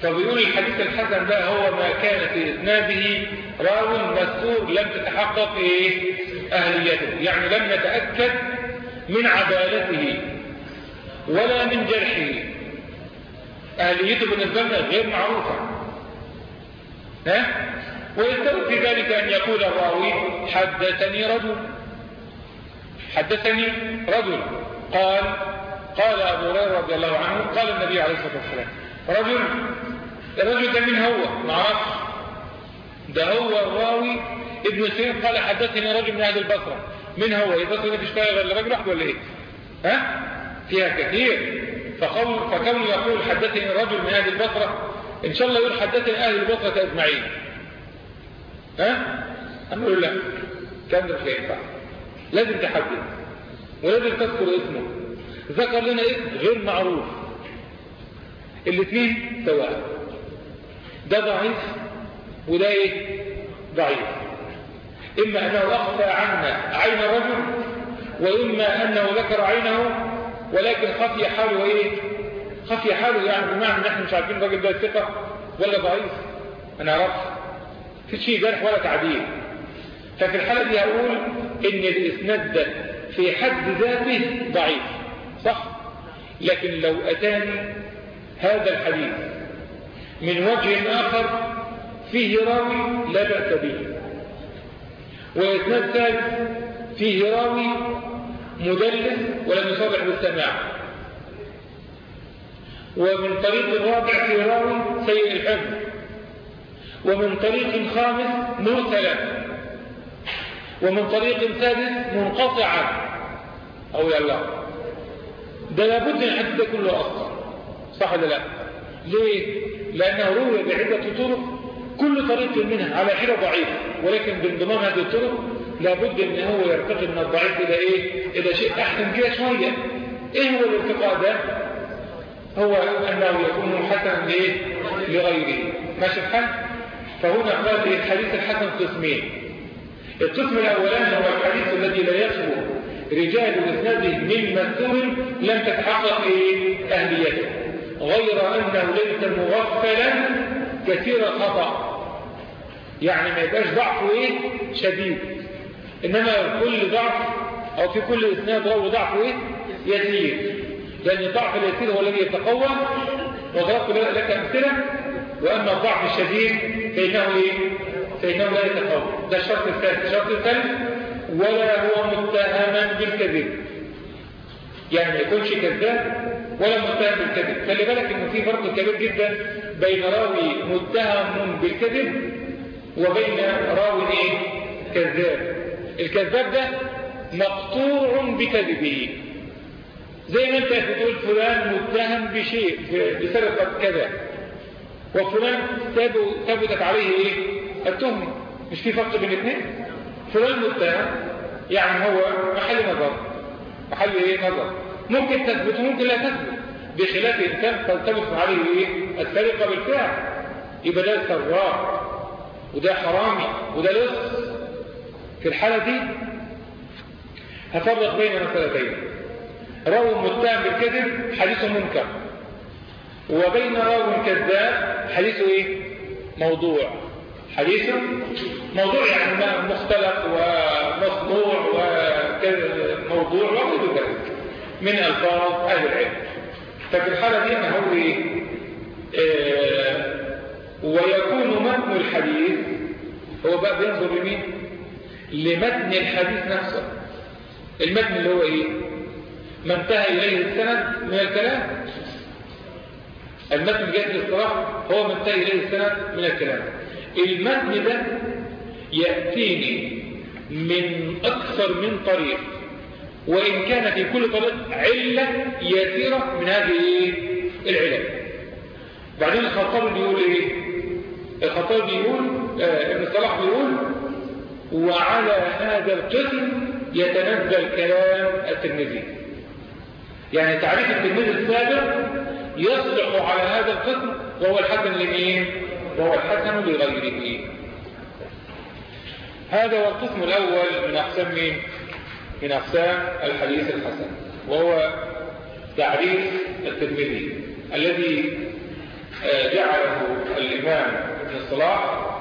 فبيقول الحديث الحسن ده هو ما كان في إسناده راو مستور لم تتحقق إيه؟ اهليته يعني لم نتاكد من عدالته ولا من جرحه. أهليته بالنسبة لنا غير معروفة. ها؟ ويستوي في ذلك أن يقول الراوي حدثني رجل. حدثني رجل. قال قال أبو هريرة رضي الله عنه قال النبي عليه الصلاة والسلام رجل الرجل ده من هو؟ ما عرفش ده هو الراوي ابن سير قال حدثني رجل من أهل البصرة. من هو؟ البصرة دي تشتغل غير الرجل واحد ولا إيه؟ ها؟ فيها كثير. فقول يقول حدثني رجل من أهل البصرة إن شاء الله يقول حدثني أهل البصرة أجمعين. ها؟ هنقول لا كان ده مش هينفع لازم تحدد. ولازم تذكر اسمه. ذكر لنا اسم غير معروف. الاثنين سواء. ده ضعيف وده إيه؟ ضعيف. إما أنه أخفى عنا عين الرجل وإما أنه ذكر عينه ولكن خفي حاله إيه؟ خفي حاله يعني بمعنى إن إحنا مش عارفين الراجل ده ثقة ولا ضعيف. ما نعرفش في شيء جرح ولا تعديل. ففي الحالة دي هقول إن الإسناد ده في حد ذاته ضعيف صح؟ لكن لو أتاني هذا الحديث من وجه آخر فيه راوي لا بأس به. واسناد ثالث فيه راوي مدلس ولم يصرح بالسماع ومن طريق رابع في راوي سيء الحفظ ومن طريق خامس مرسلا. ومن طريق سادس منقطعا. أو يلا ده لابد أن الحديث كله أصلا. صح ولا لا؟ ليه؟ لأنه روي بعدة طرق. كل طريق منها على حدة ضعيف ولكن بانضمام هذه الطرق لابد ان هو يرتقي من الضعيف إلى إيه؟ إلى شيء أحسن كده شوية. إيه هو الارتقاء ده؟ هو أنه يكون حسنا لإيه؟ لغيره. ماشي الحال؟ فهنا قال الحديث الحسن قسمين. القسم الأولاني هو الحديث الذي لا يخلو رجال إسناده من مكتوب لم تتحقق إيه؟ أهليته. غير أنه ليس مغفلا كثير الخطأ. يعني ما يبقاش ضعفه إيه؟ شديد. إنما كل ضعف أو في كل إسناد راوي ضعفه إيه؟ يسير. لأن الضعف اليسير هو الذي يتقوى وضربت لك أمثلة وأما الضعف الشديد فإنه إيه؟ فإنه لا يتقوى ده الشرط الثالث. الشرط الثالث ولا هو متهما بالكذب. يعني ما يكونش كذاب ولا متهم بالكذب. خلي بالك انه في فرق كبير جدا بين راوي متهم بالكذب وبين راوي إيه؟ كذاب. الكذاب ده مقطوع بكذبه. زي ما انت بتقول فلان متهم بشيء بسرقة كذا. وفلان ثبتت عليه إيه؟ التهمة مش في فرق بين الاثنين؟ فلان متهم يعني هو محل نظر. محل إيه؟ نظر. ممكن تثبت وممكن لا تثبت. بخلاف انسان تلتبس عليه إيه؟ السرقة بالفعل. يبقى ده سراق وده حرامي وده لص. في الحالة دي هفرق بين مسألتين راو متهم بالكذب حديثه منكر. وبين راو كذاب حديثه إيه؟ موضوع. حديثه موضوع يعني مختلف ومصنوع وموضوع وغير ذلك من ألفاظ أهل العلم. ففي الحالة دي ما هو إيه؟ آه ويكون متن الحديث. هو بقى بينظر لمين؟ لمتن الحديث نفسه. المتن اللي هو إيه؟ ما انتهى إليه السند من الكلام. المتن جاء الاصطلاح هو ما انتهى إليه السند من الكلام. المتن ده يأتيني من أكثر من طريق وإن كان في كل طريق علة يسيرة من هذه العلل. بعدين الخطاب بيقول إيه؟ الخطاب بيقول آه ابن صلاح بيقول وعلى هذا القسم يتنزل كلام الترمذي. يعني تعريف الترمذي السابق يصلح على هذا القسم وهو الحسن لمين؟ وهو الحسن لغيره. هذا هو القسم الأول من أقسام مين؟ من أقسام الحديث الحسن وهو تعريف الترمذي الذي جعله الإمام ابن الصلاح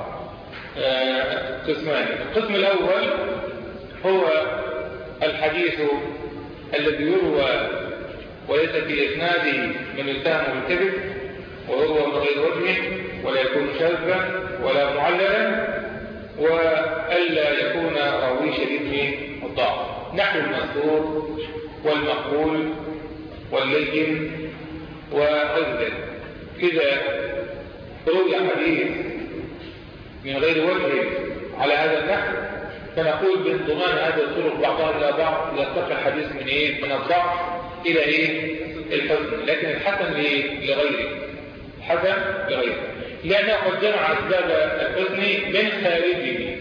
قسمان القسم الأول هو الحديث الذي يروى وليس في إسناده من التهم بالكذب وهو من غير وجهه ولا يكون شاذا ولا معللا وألا يكون راوي شديد الضعف نحو المذكور والمقبول واللين وغير إذا روي حديث من غير وجه على هذا النحو. فنقول بانضمان هذه الطرق بعضها إلى بعض يرتقي الحديث من إيه؟ من الضعف إلى إيه؟ الحسن لكن الحسن لغيره. الحسن لغيره. لأنه قد جمع أسباب الحسن من خارجه.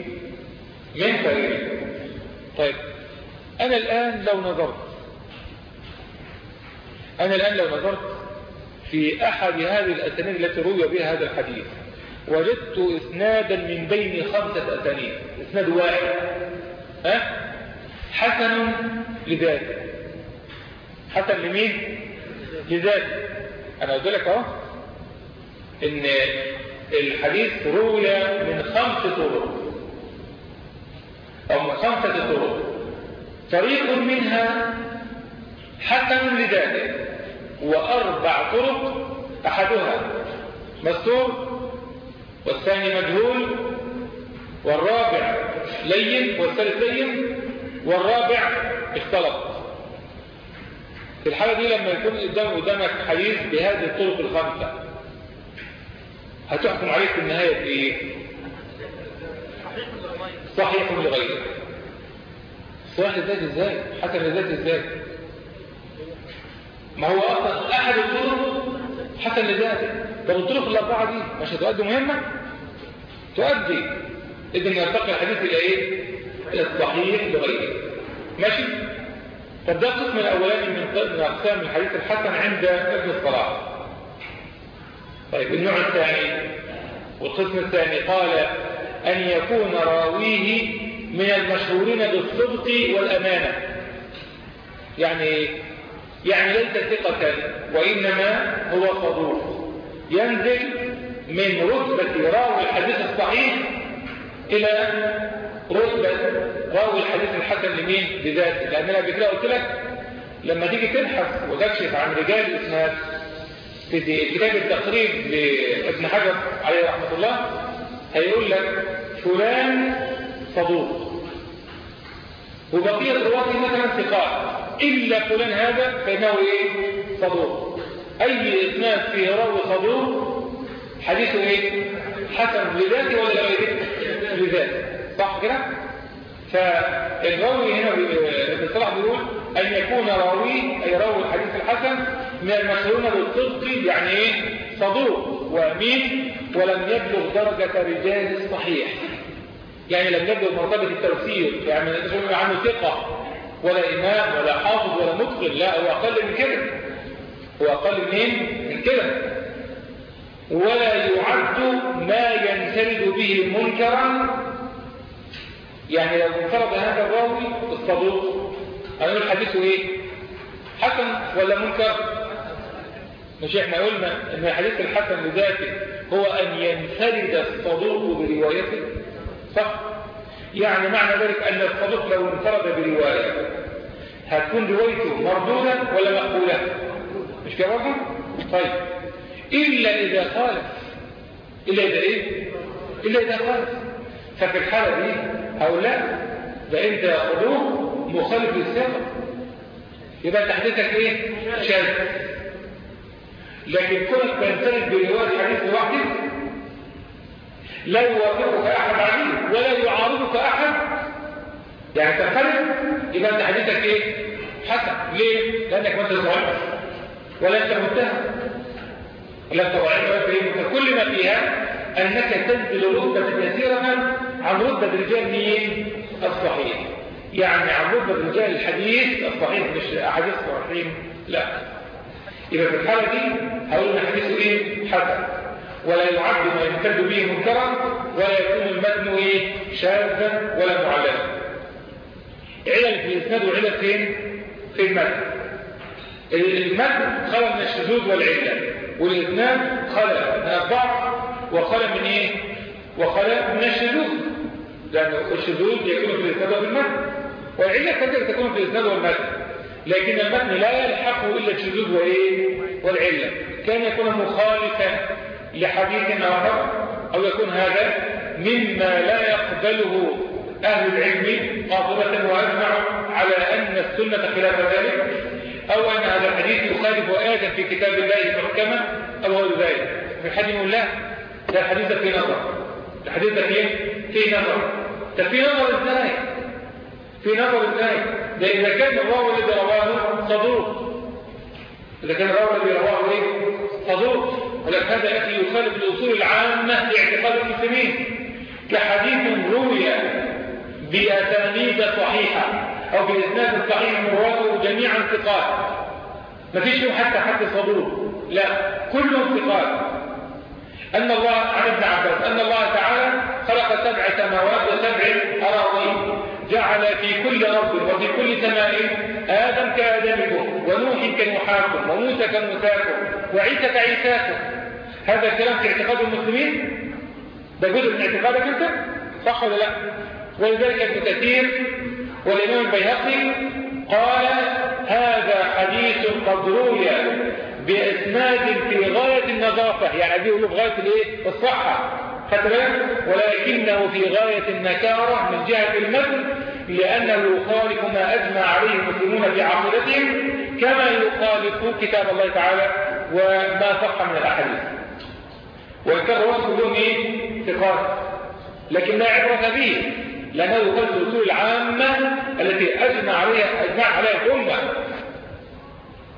من خارجه. طيب. أنا الآن لو نظرت أنا الآن لو نظرت في أحد هذه الأسانيد التي روي بها هذا الحديث وجدت إسنادا من بين خمسة أسانيد. إسناد واحد. ها؟ حسن لذاته. حسن لمين؟ لذاته. أنا قلت لك أهو إن الحديث روي من خمس طرق. أو من خمسة طرق. طريق منها حسن لذاته. وأربع طرق أحدها. مستور والثاني مجهول والرابع لين والثالث لين والرابع اختلط في الحالة دي لما يكون قدام قدامك حديث بهذه الطرق الخمسة هتحكم عليه في النهاية بإيه؟ صحيح لغيره صحيح لذات إزاي؟ حسن لذات إزاي؟ ما هو أصلا أحد الطرق حسن لذاته طب الطرق الأربعة دي مش هتؤدي مهمة؟ تؤدي إذن يرتقي الحديث إلى إيه؟ إلى الصحيح لغيره ماشي؟ طب ده القسم الأولاني من من أقسام الحديث الحسن عند ابن الصلاح طيب النوع الثاني والقسم الثاني قال أن يكون راويه من المشهورين بالصدق والأمانة يعني يعني ليس ثقة وإنما هو صدوق ينزل من رتبة راوي الحديث الصحيح إلى رتبة راوي الحديث الحسن لمين؟ بذاته لأن أنا قبل كده قلت لك لما تيجي تبحث وتكشف عن رجال الإسناد في كتاب التقريب لابن حجر عليه رحمة الله هيقول لك فلان صدوق. وبقية رواته مثلا ثقات. إلا فلان هذا فإنه إيه؟ صدوق. أي إسناد فيه راوي صدوق حديثه إيه؟ حسن لذاته ولا لغيره لذاته. صح كده؟ فالراوي هنا ابن صلاح بيقول أن يكون راوي أي راوي الحديث الحسن من المشهورين بالصدق يعني إيه؟ صدوق وأمين ولم يبلغ درجة رجال الصحيح. يعني لم يبلغ مرتبة التوثيق يعني عنه ثقة ولا إمام ولا حافظ ولا متقن. لا هو أقل من كده. هو أقل من كده ولا يعد ما ينفرد به منكرا يعني لو انفرد هذا الراوي الصدوق هنقول حديثه إيه؟ حسن ولا منكر؟ مش إحنا قلنا إن الحديث الحسن لذاته هو أن ينفرد الصدوق بروايته. صح. يعني معنى ذلك أن الصدوق لو انفرد بروايه هتكون روايته مردودة ولا مقبولة؟ مش كده برضه طيب. إلا إذا خالف إلا إذا إيه؟ إلا إذا خالف ففي الحالة دي أو لا ده انت ياخذوه مخالف للثقه يبقى تحديثك إيه؟ شاذ. لكن كونك تنفرد برواية حديث لوحدك لا يوافقك أحد عليه ولا يعارضك أحد. يعني تنفرد يبقى انت حديثك إيه؟ حسن. ليه؟ لأنك ما ضعيف ولا أنت متهم. ولا انت كل ما فيها أنك تنزل رتبه يسيره عن رتبه رجال مين الصحيح. يعني عن رتبه رجال الحديث الصحيح. مش أحاديث الصحيحين لا. يبقى في الحالة دي هقول حديثه إيه؟ حسن. ولا يعد ما يمتد به منكرا ولا يكون المتن إيه؟ شاذا ولا معللا. علل في الاسناد وعلل فين؟ في المتن. المتن خلى من الشذوذ والعلة والاسناد خلى من الضعف وخلى من إيه؟ وخلى من الشذوذ. لأن الشذوذ يكون في الاسناد والمتن والعلة كذلك تكون في الاسناد والمتن لكن المتن لا يلحقه إلا الشذوذ وإيه؟ والعلة. كان يكون مخالفا لحديث آخر أو يكون هذا مما لا يقبله أهل العلم قاطبة وأجمع على أن السنة خلاف ذلك. أو أن هذا الحديث يخالف آية في كتاب الله محكمة أو غير ذلك. في حد يقول لا ده الحديث ده فيه نظر. الحديث ده فيه فيه نظر. ده فيه نظر إزاي في نظر إزاي ده إذا كان الراوي الذي رواه صدوق. إذا كان الراوي الذي رواه إيه؟ صدوق. ولكن هذا يأتي يخالف الأصول العامة لاعتقاد المسلمين. كحديث روي بأسانيد صحيحة. أو بإسناد صحيح مراده جميعا ثقات. ما فيش حتى حتى صدوق. لا كلهم ثقات. أن الله عن ابن عباس أن الله تعالى خلق سبع سماوات وسبع أراضين. جعل في كل أرض وفي كل سماء آدم كآدمكم ونوح كنوحاكم وموسى كموساكم وعيسى كعيساكم هذا الكلام في اعتقاد المسلمين؟ ده جزء من اعتقادك أنت؟ صح ولا لا؟ ولذلك ابن كثير والإمام البيهقي قال هذا حديث قد روي بإسناد في غاية النظافة. يعني دي يقولوا في غاية الإيه؟ الصحة. فتبين ولكنه في غاية النكارة من جهة المتن لأنه يخالف ما أجمع عليه المسلمون في عقيدتهم كما يخالف كتاب الله تعالى وما صح من الأحاديث. وإن كان الرسل إيه؟ ثقات. لكن لا عبرة به لأنه يخالف الأصول العامة التي أجمع عليها أجمع عليها الأمة.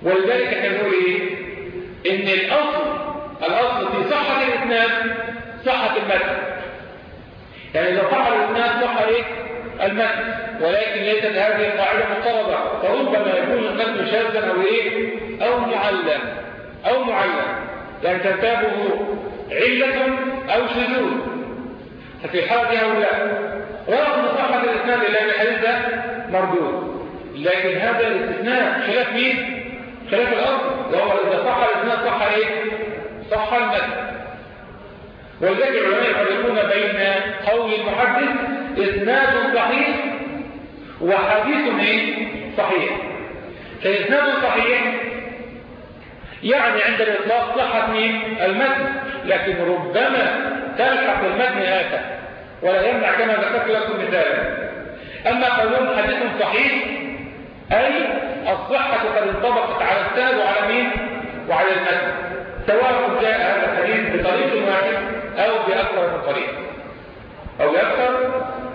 ولذلك إحنا نقول إيه؟ إن الأصل الأصل في صحة الإسناد صحة المتن. يعني إذا صح الإسناد صح إيه؟ المتن. ولكن ليست هذه القاعدة مضطردة فربما يكون المتن شاذا أو إيه؟ أو معلم. أو معلم. يعني ترتابه علة أو شذوذ ففي حالة هؤلاء رغم صحة الإسناد إلا أن الحديث ده مردود لكن هذا الاستثناء خلاف مين؟ خلاف الأرض وهو إذا صح الإسناد صح إيه؟ صح المتن ولذلك العلماء يفرقون بين قول المحدث إسناد صحيح وحديث إيه؟ صحيح فإسناد صحيح يعني عند الإطلاق صحة مين؟ المتن لكن ربما تلحق المتن هذا ولا يمنع كما ذكرت لكم مثالا أما قولون حديث صحيح أي الصحة قد انطبقت على السند وعلى مين؟ وعلى المتن سواء جاء هذا الحديث بطريق واحد أو بأكثر من طريق. أو بأكثر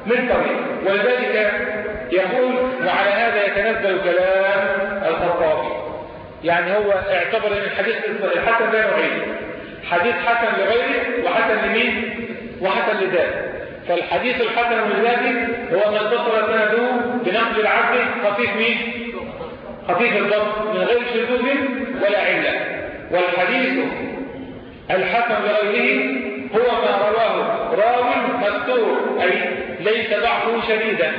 من طريق. ولذلك يقول وعلى هذا يتنزل كلام الخطابي. يعني هو اعتبر إن الحديث الحسن ده نوعين حديث حسن لغيره وحسن لمين؟ وحسن لذاته. فالحديث الحسن لذاته هو ما اتصل سنده بنقل العبد خفيف مين؟ خفيف الضبط من غير شذوذ ولا عله والحديث الحسن لغيره هو ما رواه راو مستور أي ليس ضعفه شديدا.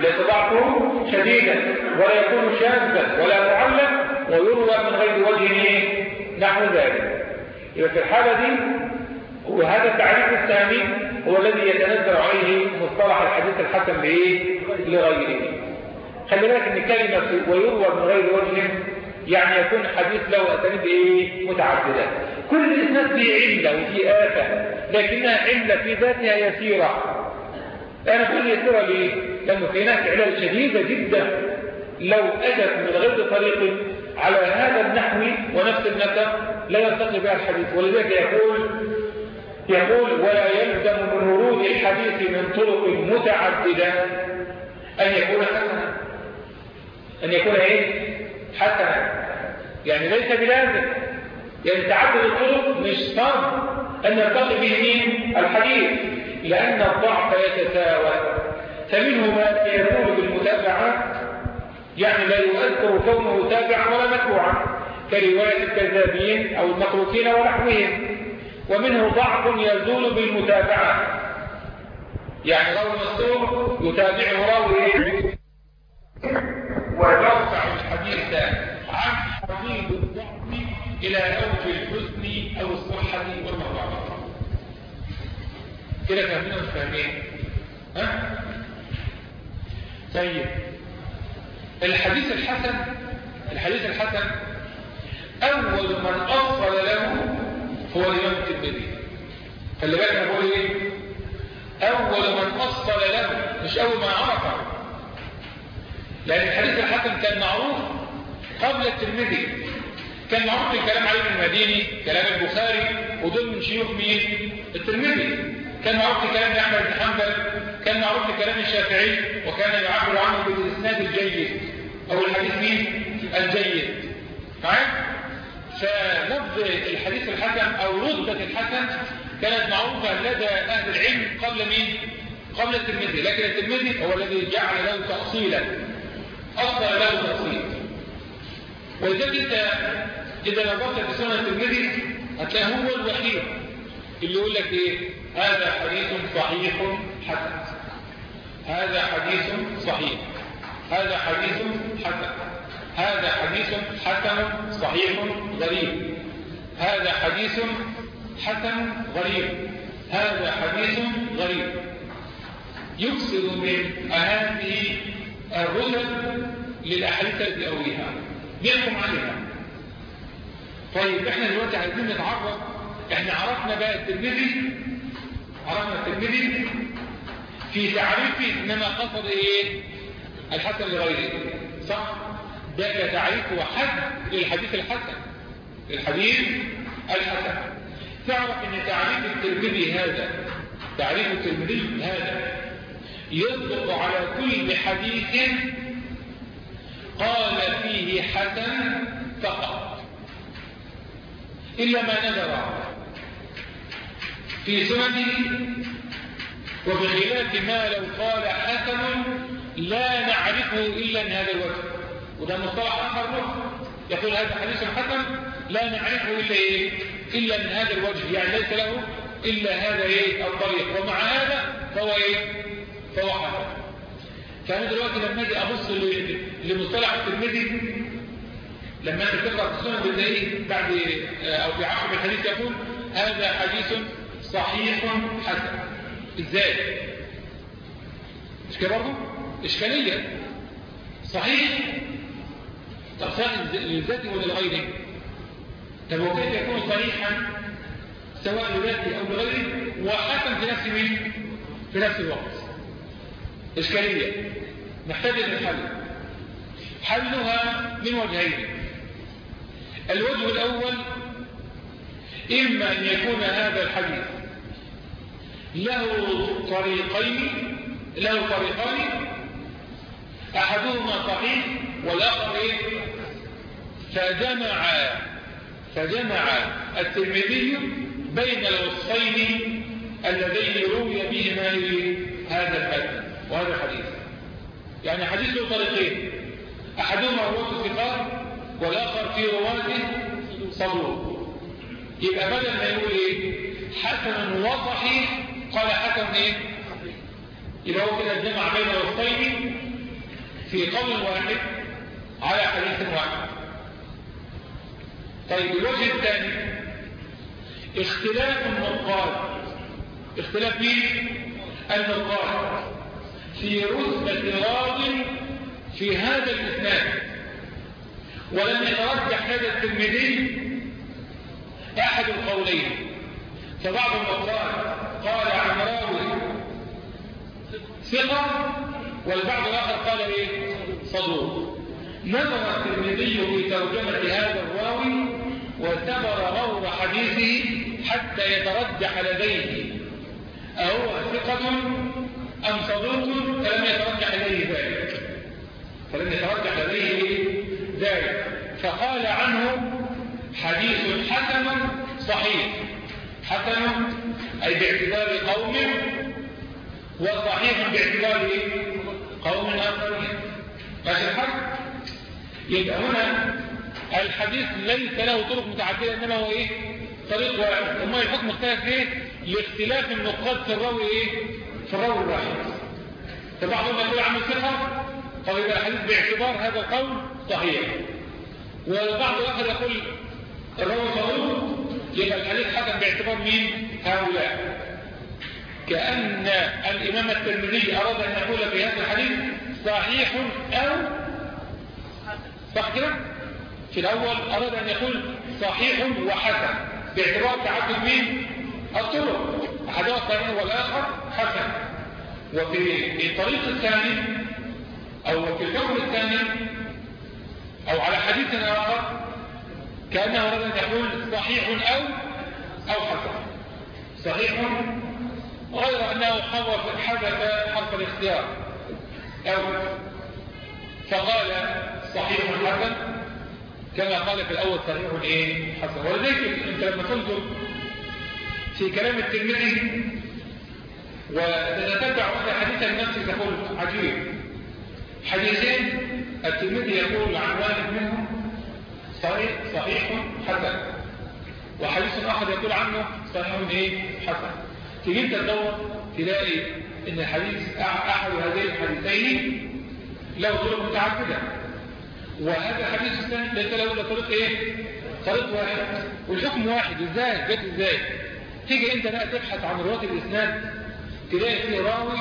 ليس ضعفه شديدا ولا يكون شاذا ولا معلم ويروى من غير وجه نحو ذلك. يبقى في الحالة دي وهذا التعريف الثاني هو الذي يتنزل عليه مصطلح الحديث الحسن بإيه؟ لغيره. خلي بالك إن كلمة ويروى من غير وجه يعني يكون الحديث له أسانيد إيه؟ متعددة. كل الاسناد فيه علة وفيه آفة لكنها علة في ذاتها يسيرة. أنا كل يسيرة ليه؟ لأنه في هناك علل شديده جدا لو اتت من غير طريق على هذا النحو ونفس النسق لا يرتقي بها الحديث. ولذلك يقول يقول ولا يلزم من ورود الحديث من طرق متعددة أن يكون حسنا. أن يكون إيه؟ حسنا. يعني ليس بلازم. يعني تعدد الطرق مش شرط أن يرتقي به مين؟ الحديث. لأن الضعف يتساوى. فمنه ما يكون بالمتابعات يعني لا يؤثر كونه تابعا ولا متبوعا. كرواية الكذابين أو المتروكين ونحوهم. ومنه ضعف يزول بالمتابعة. يعني راوي مصدوق يتابعه راوي ويرفع الحديث عن حديد الضعف إلى أوج الحسن أو الصحة والمضاعفة كده فاهمين ولا فاهمين؟ ها؟ طيب. الحديث الحسن الحديث الحسن أول من أصل له هو الإمام الترمذي خلي بالك أنا بقول إيه؟ أول من أصل له مش أول ما عرفه لأن الحديث الحسن كان معروف قبل الترمذي. كان معروف الكلام علي بن المديني كلام البخاري ودول من شيوخ مين؟ الترمذي. كان معروف كلام أحمد بن حنبل كان معروف كلام الشافعي وكان يعبر عنه بالإسناد الجيد. أو الحديث مين؟ الجيد. معايا؟ فلفظ الحديث الحسن أو رتبة الحسن كانت معروفة لدى أهل العلم قبل مين؟ قبل الترمذي. لكن الترمذي هو الذي جعل له تأصيلا أصل له تأصيل ولذلك أنت إذا نظرت في سنة الترمذي هتلاقيه هو الوحيد اللي يقول لك إيه؟ هذا حديث صحيح حسن. هذا حديث صحيح. هذا حديث حسن. هذا حديث حسن صحيح غريب. هذا حديث حسن غريب. هذا حديث غريب. يكسر من هذه الرسل للأحاديث التي أرويها. بيحكم عليها. طيب إحنا دلوقتي عايزين نتعرف. إحنا عرفنا بقى الترمذي. عرفنا الترمذي في تعريفه انما قصد إيه؟ الحسن لغيره صح؟ ده كتعريف وحد للحديث الحسن الحديث الحسن. تعرف إن تعريف الترمذي هذا تعريف الترمذي هذا يطلق على كل حديث قال فيه حسن فقط. إلا ما نذر في سننه وبخلاف ما لو قال حسن لا نعرفه إلا من هذا الوجه. وده مصطلح آخر له يقول هذا حديث حسن لا نعرفه إلا إيه؟ إلا من هذا الوجه. يعني ليس له إلا هذا إيه؟ الطريق. ومع هذا فهو إيه؟ فهو حسن. فأنا دلوقتي لما أجي أبص لمصطلح الترمذي لما أنت تقرأ السنة بتلاقيه بعد أو في عقب الحديث يقول هذا حديث صحيح حسن. إزاي؟ مش كده برضه؟ إشكالية. صحيح صحيح للذات ولا لغيره؟ طب وكيف يكون صحيحا سواء لذاته أو لغيره وحسن في نفس مين؟ في نفس الوقت إشكالية نحتاج للحل حلها من وجهين الوجه الأول إما أن يكون هذا الحديث له طريقين له طريقان أحدهما صحيح والآخر؟ فجمع فجمع الترمذي بين الوصفين اللذين روي بهما هذا الحديث وهذا الحديث. يعني حديث له طريقين. أحدهما رواة الثقات والآخر في رواته صدوق يبقى بدل ما يقول إيه؟ حسن وصحيح قال حسن إيه؟ يبقى هو كده الجمع بين الوصفين في قول واحد على حديث واحد. طيب الوجه الثاني. اختلاف النقاد. اختلاف مين؟ النقاد. في رتبة راض في هذا الإسناد ولم يترجح هذا الترمذي أحد القولين. فبعض النقاد قال عن راوي ثقة والبعض الآخر قال إيه؟ صدوق. نظر الترمذي في ترجمة هذا الراوي واعتبر غور حديثه حتى يترجح لديه. أهو ثقة أم صدوق؟ فلم يترجح لديه ذلك. فلم يترجح لديه ذلك. فقال عنه حديث حسن صحيح. حسن أي باعتبار قوم وصحيح باعتبار قوم آخرين. ماشي الحق يبقى هنا الحديث ليس له طرق متعددة إنما هو إيه؟ طريق واحد. وما الحكم اختلف إيه لاختلاف النقاط في الراوي إيه؟ في الراوي الواحد فبعضهم يقول عنه ثقة طب يبقى الحديث باعتبار هذا القول صحيح. والبعض الآخر يقول الراوي صدوق يبقى الحديث حسن باعتبار مين؟ هؤلاء. كأن الإمام الترمذي أراد أن يقول في هذا الحديث صحيح أو صح في الأول أراد أن يقول صحيح وحسن باعتبار تعدد مين؟ الطرق. أحدها صحيح والآخر حسن. وفي الطريق الثاني أو في الكون الثاني أو على حديث آخر كأنه أراد أن يقول صحيح أو أو حسن. صحيح غير أنه حذف حذف حرف الاختيار. أو فقال صحيح حسن. كما قال في الأول صحيح إيه حسن. ولذلك أنت لما تنظر في كلام الترمذي وتتتبع واحد حديثا نفسي تقول عجيب. حديثين الترمذي يقول عن واحد منهم صحيح صحيح حسن. وحديث آخر يقول عنه صحيح إيه؟ حسن. تيجي أنت تدور تلاقي إن الحديث أحد هذين الحديثين له طرق متعدده وهذا الثاني ليس له الا طريق إيه؟ طريق واحد. والحكم واحد. إزاي؟ جت إزاي؟ تيجي أنت بقى تبحث عن رواة الإسناد تلاقي في راوي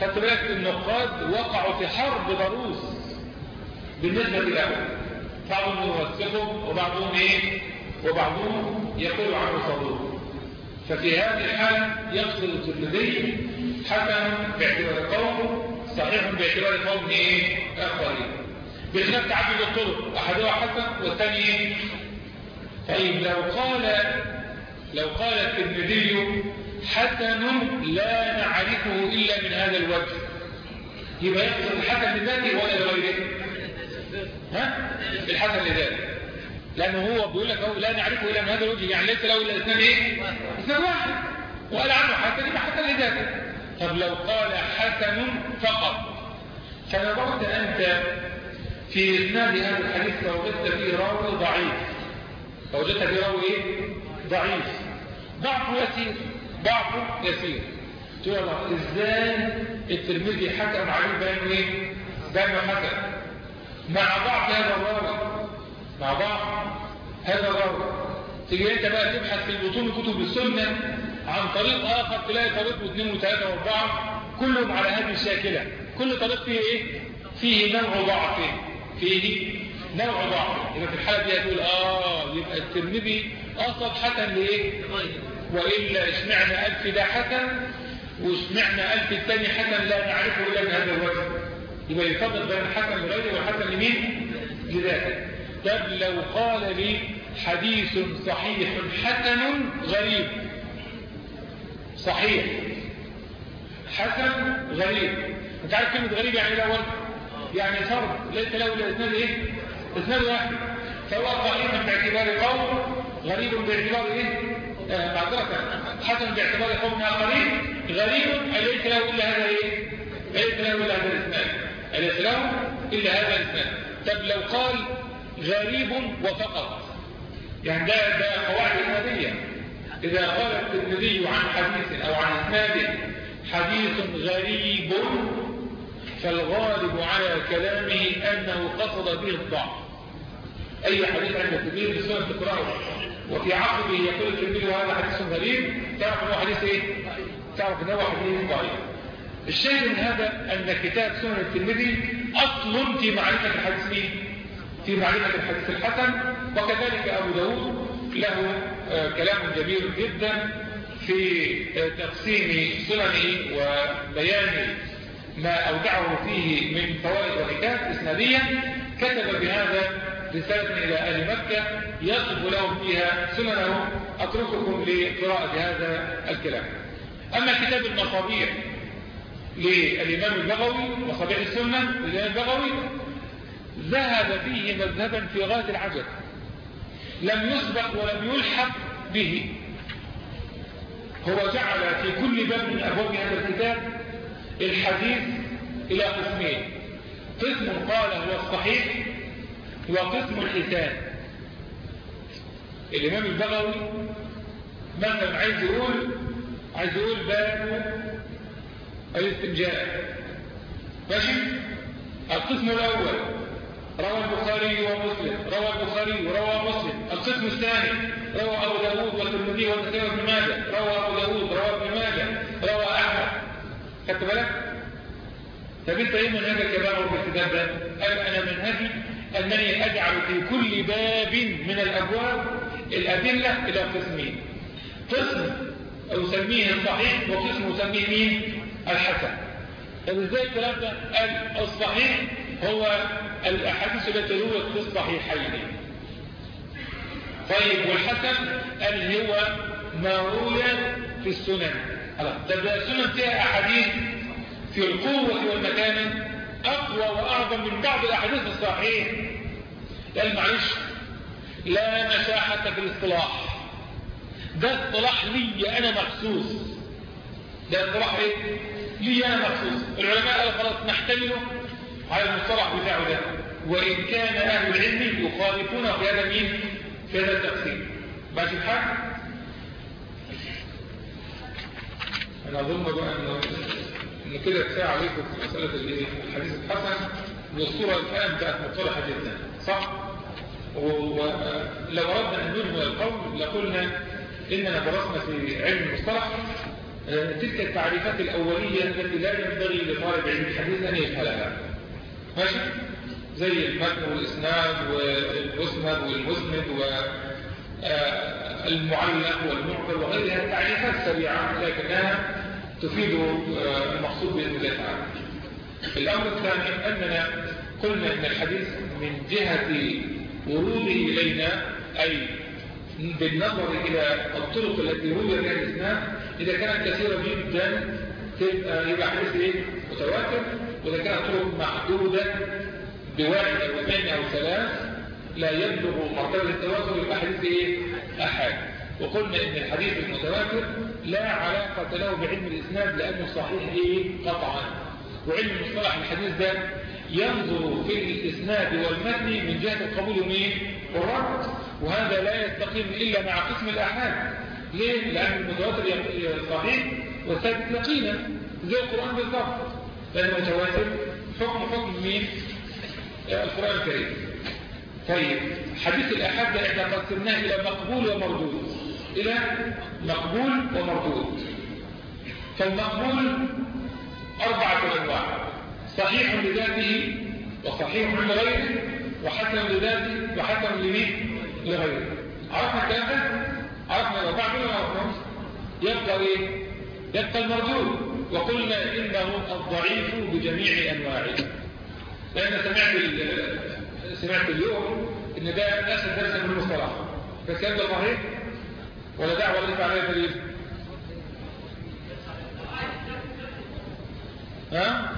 خدت بالك النقاد وقعوا في حرب ضروس بالنسبة له بعضهم يوثقهم وبعضهم إيه؟ وبعضهم يقول عنه صدوق. ففي هذه الحالة يقصد الترمذي حسن باعتبار قوم صحيح باعتبار قوم إيه؟ اخرين بخلاف تعدد الطرق احدها حسن والثاني طيب لو قال لو قال الترمذي حسن لا نعرفه إلا من هذا الوجه. يبقى يقصد الحسن لذاته ولا لغيره ها؟ الحسن لذاته لأنه هو بيقول لك لا نعرفه إلا من هذا الوجه يعني ليس له إلا إثنان إيه؟ إثنان واحد. وقال عنه حسن يبقى حسن لذاته. طب لو قال حسن فقط فنظرت أنت في إسناد هذا الحديث فوجدت فيه راوي ضعيف. فوجدت فيه راوي إيه؟ ضعيف. ضعفه يسير. ضعفه يسير. تقول الله إزاي الترمذي حكم عليه بأنه إيه؟ بأنه حسن مع ضعف هذا الراوي. مع ضعف هذا الراوي. تيجي أنت بقى تبحث في بطون كتب السنة عن طريق آخر تلاقي طريق واثنين وثلاثة وأربعة كلهم على هذه الشاكلة. كل طريق فيه إيه؟ فيه نوع ضعف فيه نوع ضعف يبقى في الحالة دي هتقول آه يبقى الترمذي اصب حسن لايه وإلا اشمعنى ألف ده حسن واشمعنى ألف الثاني حسن لا نعرفه إلا من هذا الوجه. يبقى يفضل بين حسن لغيره وحسن لمين؟ لذاته. طب لو قال لي حديث صحيح حسن غريب. صحيح. حسن غريب. أنت عارف كلمة غريب يعني الأول؟ يعني فرد ليس له إلا إسناد إيه؟ إسناد واحد. سواء صحيح باعتبار قول غريب باعتبار إيه؟ آه معذرة. حسن باعتبار قوم آخرين غريب ليس له إلا هذا إيه؟ ليس له إلا هذا الإسناد. ليس له إلا هذا الإسناد. طب لو قال غريب وفقط يعني ده ده قواعد إسنادية. إذا قال الترمذي عن حديث أو عن إسناد حديث غريب فالغالب على كلامه أنه قصد به الضعف. أي حديث عند الترمذي في السنة تقراه وفي عقبه يقول الترمذي هذا حديث غريب. تعرف إنه حديث إيه؟ تعرف إنه حديث ضعيف. الشاهد من هذا أن كتاب سنن الترمذي أصل في معرفة الحديث مين في معرفة الحديث الحسن. وكذلك أبو داود له كلام جميل جدا في تقسيم سننه وبيان ما أودعه فيه من فوائد وحكايات إسنادية كتب بهذا رسالة إلى أهل مكة يصف لهم فيها سننه. أترككم لقراءة هذا الكلام. أما كتاب المصابيح للإمام البغوي مصابيح السنة للإمام البغوي ذهب فيه مذهبا في غاية العجب. لم يسبق ولم يلحق به. هو جعل في كل باب من أبواب هذا الكتاب الحديث إلى قسمين. قسم قال هو الصحيح وقسم الحسان. الإمام البغوي مثلا عايز يقول عايز يقول باب الاستنجاء. ماشي؟ القسم الأول روى البخاري ومسلم روى البخاري وروى مسلم. القسم الثاني روى أبو داود والترمذي والنسائي وابن ماجه روى أبو داود روى ابن ماجه روى أحمد. خدت بالك؟ طب انت إيه بابا في الكتاب ده؟ قال أنا منهجي انني اجعل في كل باب من الابواب الادلة إلى قسمين قسم اسميه الصحيح وقسم اسميه مين؟ الحسن طب إزاي الكلام ده؟ قال الصحيح هو الأحاديث التي رويت في الصحيحين طيب والحسن قال هو ما روي في السنن طب السنن فيها أحاديث في القوة والمكانة أقوى وأعظم من بعض الأحاديث الصحيح قال معلش لا مساحة في الاصطلاح. ده اصطلاح لي أنا مخصوص. ده اصطلاح إيه؟ لي أنا مخصوص. العلماء قالوا خلاص نحتمله على المصطلح بتاعه ده. وإن كان أهل العلم يخالفون في هذا مين؟ في هذا التقسيم ماشي الحال؟ أنا أظن بقى إنه إن كده كفاية عليكم في مسألة الحديث الحسن. والصورة الآن بقت مصطلحة جدا صح؟ ولو أردنا أن نجمل القول لقلنا إننا درسنا في علم المصطلح تلك التعريفات الأولية التي لا ينبغي لطالب علم الحديث أن يفعلها. ماشي؟ زي المتن والإسناد والمسند والمسند والمعلق والمعقل وغيرها تعريفات سريعة لكنها تفيد المقصود بإذن الله تعالى الأمر الثاني أننا قلنا أن الحديث من جهة وروده إلينا أي بالنظر إلى الطرق التي روي بها الإسناد إذا كانت كثيرة جدا تبقى يبقى حديث إيه؟ متواتر وإذا كانت طرق محدودة بواحد أو اثنين أو ثلاث لا يبلغ مرتبة التواتر يبقى حديث إيه؟ أحد وقلنا إن الحديث المتواتر لا علاقة له بعلم الإسناد لأنه صحيح إيه قطعا. وعلم مصطلح الحديث ده ينظر في الإسناد والمتن من جهة القبول وايه والرد وهذا لا يستقيم إلا مع قسم الاحاد ليه؟ لأن المتواتر صحيح والثابت يقينا زي القرآن بالضبط. لأن المتواتر حكم حكم مين القرآن الكريم. طيب حديث الأحاد ده إحنا قسمناه إلى مقبول ومردود. إلى مقبول ومردود. فالمقبول أربعة أنواع. صحيح لذاته وصحيح لغيره وحسن لذاته وحسن لمين؟ لغيره. عرفنا ده عرفنا الأربعة دول عرفنا يبقى إيه؟ يبقى المردود. وقلنا إنه الضعيف بجميع أنواعه. لأن سمعت سمعت اليوم إن ده نفس الدرس من المصطلح. فالكلام ده صحيح؟ ولا دعوة ليس عليه دليل ها؟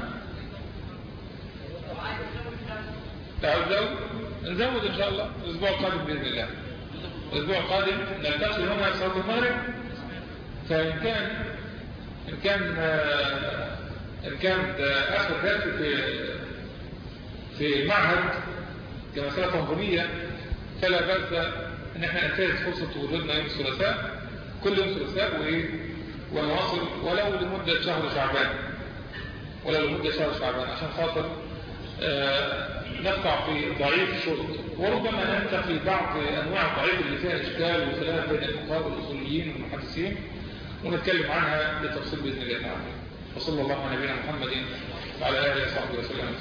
تعالوا نزود إن شاء الله. الأسبوع القادم بإذن الله. الأسبوع القادم نلتقي هنا في صلاه المغرب. فإن كان إن كان إن كان اخر درس في في معهد كمسألة تنظيمية فلا بأس إن إحنا ننتهز فرصة وجودنا يوم الثلاثاء كل يوم ثلاثاء وايه ونواصل ولو لمدة شهر شعبان. ولو لمدة شهر شعبان عشان خاطر آه نقطع في ضعيف الشرط وربما ننسى في بعض أنواع الضعيف اللي فيها إشكال وخلاف بين الفقهاء والاصوليين والمحدثين ونتكلم عنها بالتفصيل بإذن الله تعالى. وصلى الله على نبينا محمد وعلى آله وصحبه وسلم